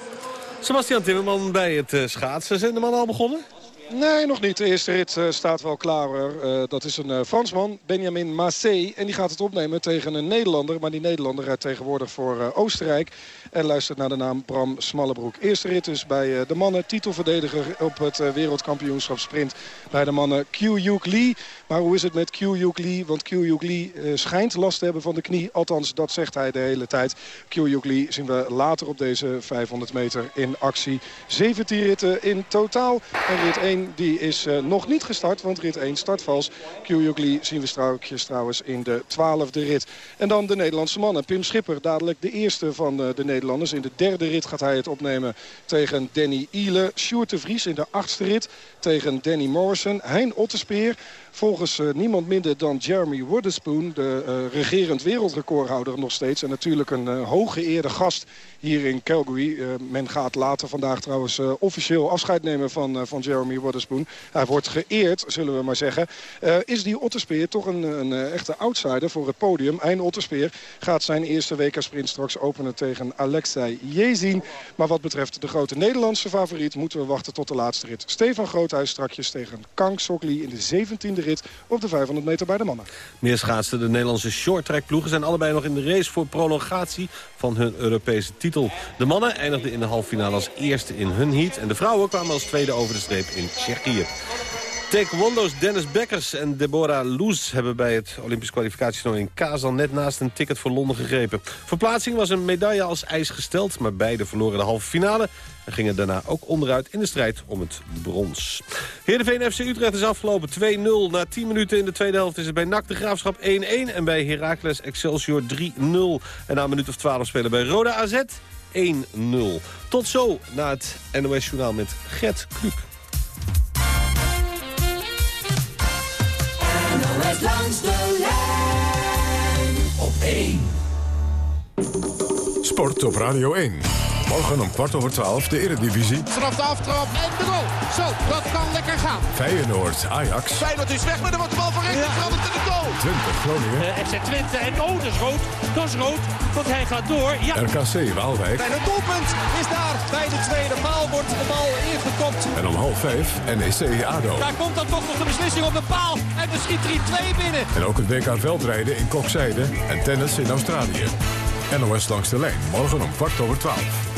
Sebastian Timmerman bij het uh, schaatsen. Zijn de mannen al begonnen? Nee, nog niet. De eerste rit uh, staat wel klaar. Uh, dat is een Fransman, Benjamin Massé. En die gaat het opnemen tegen een Nederlander. Maar die Nederlander rijdt tegenwoordig voor Oostenrijk. En luistert naar de naam Bram Smallebroek. Eerste rit dus bij de mannen. Titelverdediger op het wereldkampioenschap sprint bij de mannen Q-Yuk Lee. Maar hoe is het met Q-Yuk Lee? Want Q-Yuk Lee schijnt last te hebben van de knie. Althans, dat zegt hij de hele tijd. Q-Yuk Lee zien we later op deze 500 meter in actie. 17 ritten in totaal. En rit 1 1 die is nog niet gestart. Want rit 1 start vals. Lee zien we straks trouwens in de twaalfde rit. En dan de Nederlandse mannen. Pim Schipper, dadelijk de eerste van de Nederlanders. In de derde rit gaat hij het opnemen tegen Danny Iele. Sjoerd de Vries in de achtste rit tegen Danny Morrison. Hein Otterspeer Volgens uh, niemand minder dan Jeremy Wooderspoon, de uh, regerend wereldrecordhouder nog steeds. En natuurlijk een uh, hooggeëerde gast hier in Calgary. men gaat later vandaag trouwens officieel afscheid nemen van, van Jeremy Wooderspoon. Hij wordt geëerd, zullen we maar zeggen. is die Otterspeer toch een, een echte outsider voor het podium. Ein Otterspeer gaat zijn eerste WK-sprint straks openen tegen Alexei Jezin. Maar wat betreft de grote Nederlandse favoriet moeten we wachten tot de laatste rit. Stefan Groothuis strakjes tegen Kang Sokli in de 17e rit op de 500 meter bij de mannen. Meer schaatsen. De Nederlandse shorttrackploegen zijn allebei nog in de race voor prolongatie van hun Europese titel. De mannen eindigden in de halve finale als eerste in hun heat. En de vrouwen kwamen als tweede over de streep in Tsjechië. Taekwondo's Dennis Beckers en Deborah Loes hebben bij het Olympisch kwalificatietoernooi in Kazan net naast een ticket voor Londen gegrepen. Verplaatsing was een medaille als ijs gesteld, maar beide verloren de halve finale en gingen daarna ook onderuit in de strijd om het brons. Heerenveen FC Utrecht is afgelopen 2-0. Na 10 minuten in de tweede helft is het bij NAC de Graafschap 1-1 en bij Heracles Excelsior 3-0. En na een minuut of 12 spelen bij Roda AZ 1-0. Tot zo na het NOS Journaal met Gert Kluk. Langs de lijn op 1. Sport op Radio 1. Morgen om kwart over twaalf de Eredivisie. Vanaf de aftrap en de goal. Zo, dat kan lekker gaan. Feyenoord, Ajax. Feyenoord is weg, maar dan wordt de bal van rechts ja. veranderd in de goal. 20 Groningen. Uh, FC Twente en oh, dat is rood. Dat is rood, want hij gaat door. Ja. RKC Waalwijk. En het doelpunt is daar. Bij de tweede paal wordt de bal ingekopt. En om half vijf NEC ADO. Daar komt dan toch nog de beslissing op de paal. En er schiet er 2 binnen. En ook het WK veldrijden in Kokzijde en tennis in Australië. NOS langs de lijn, morgen om kwart over twaalf.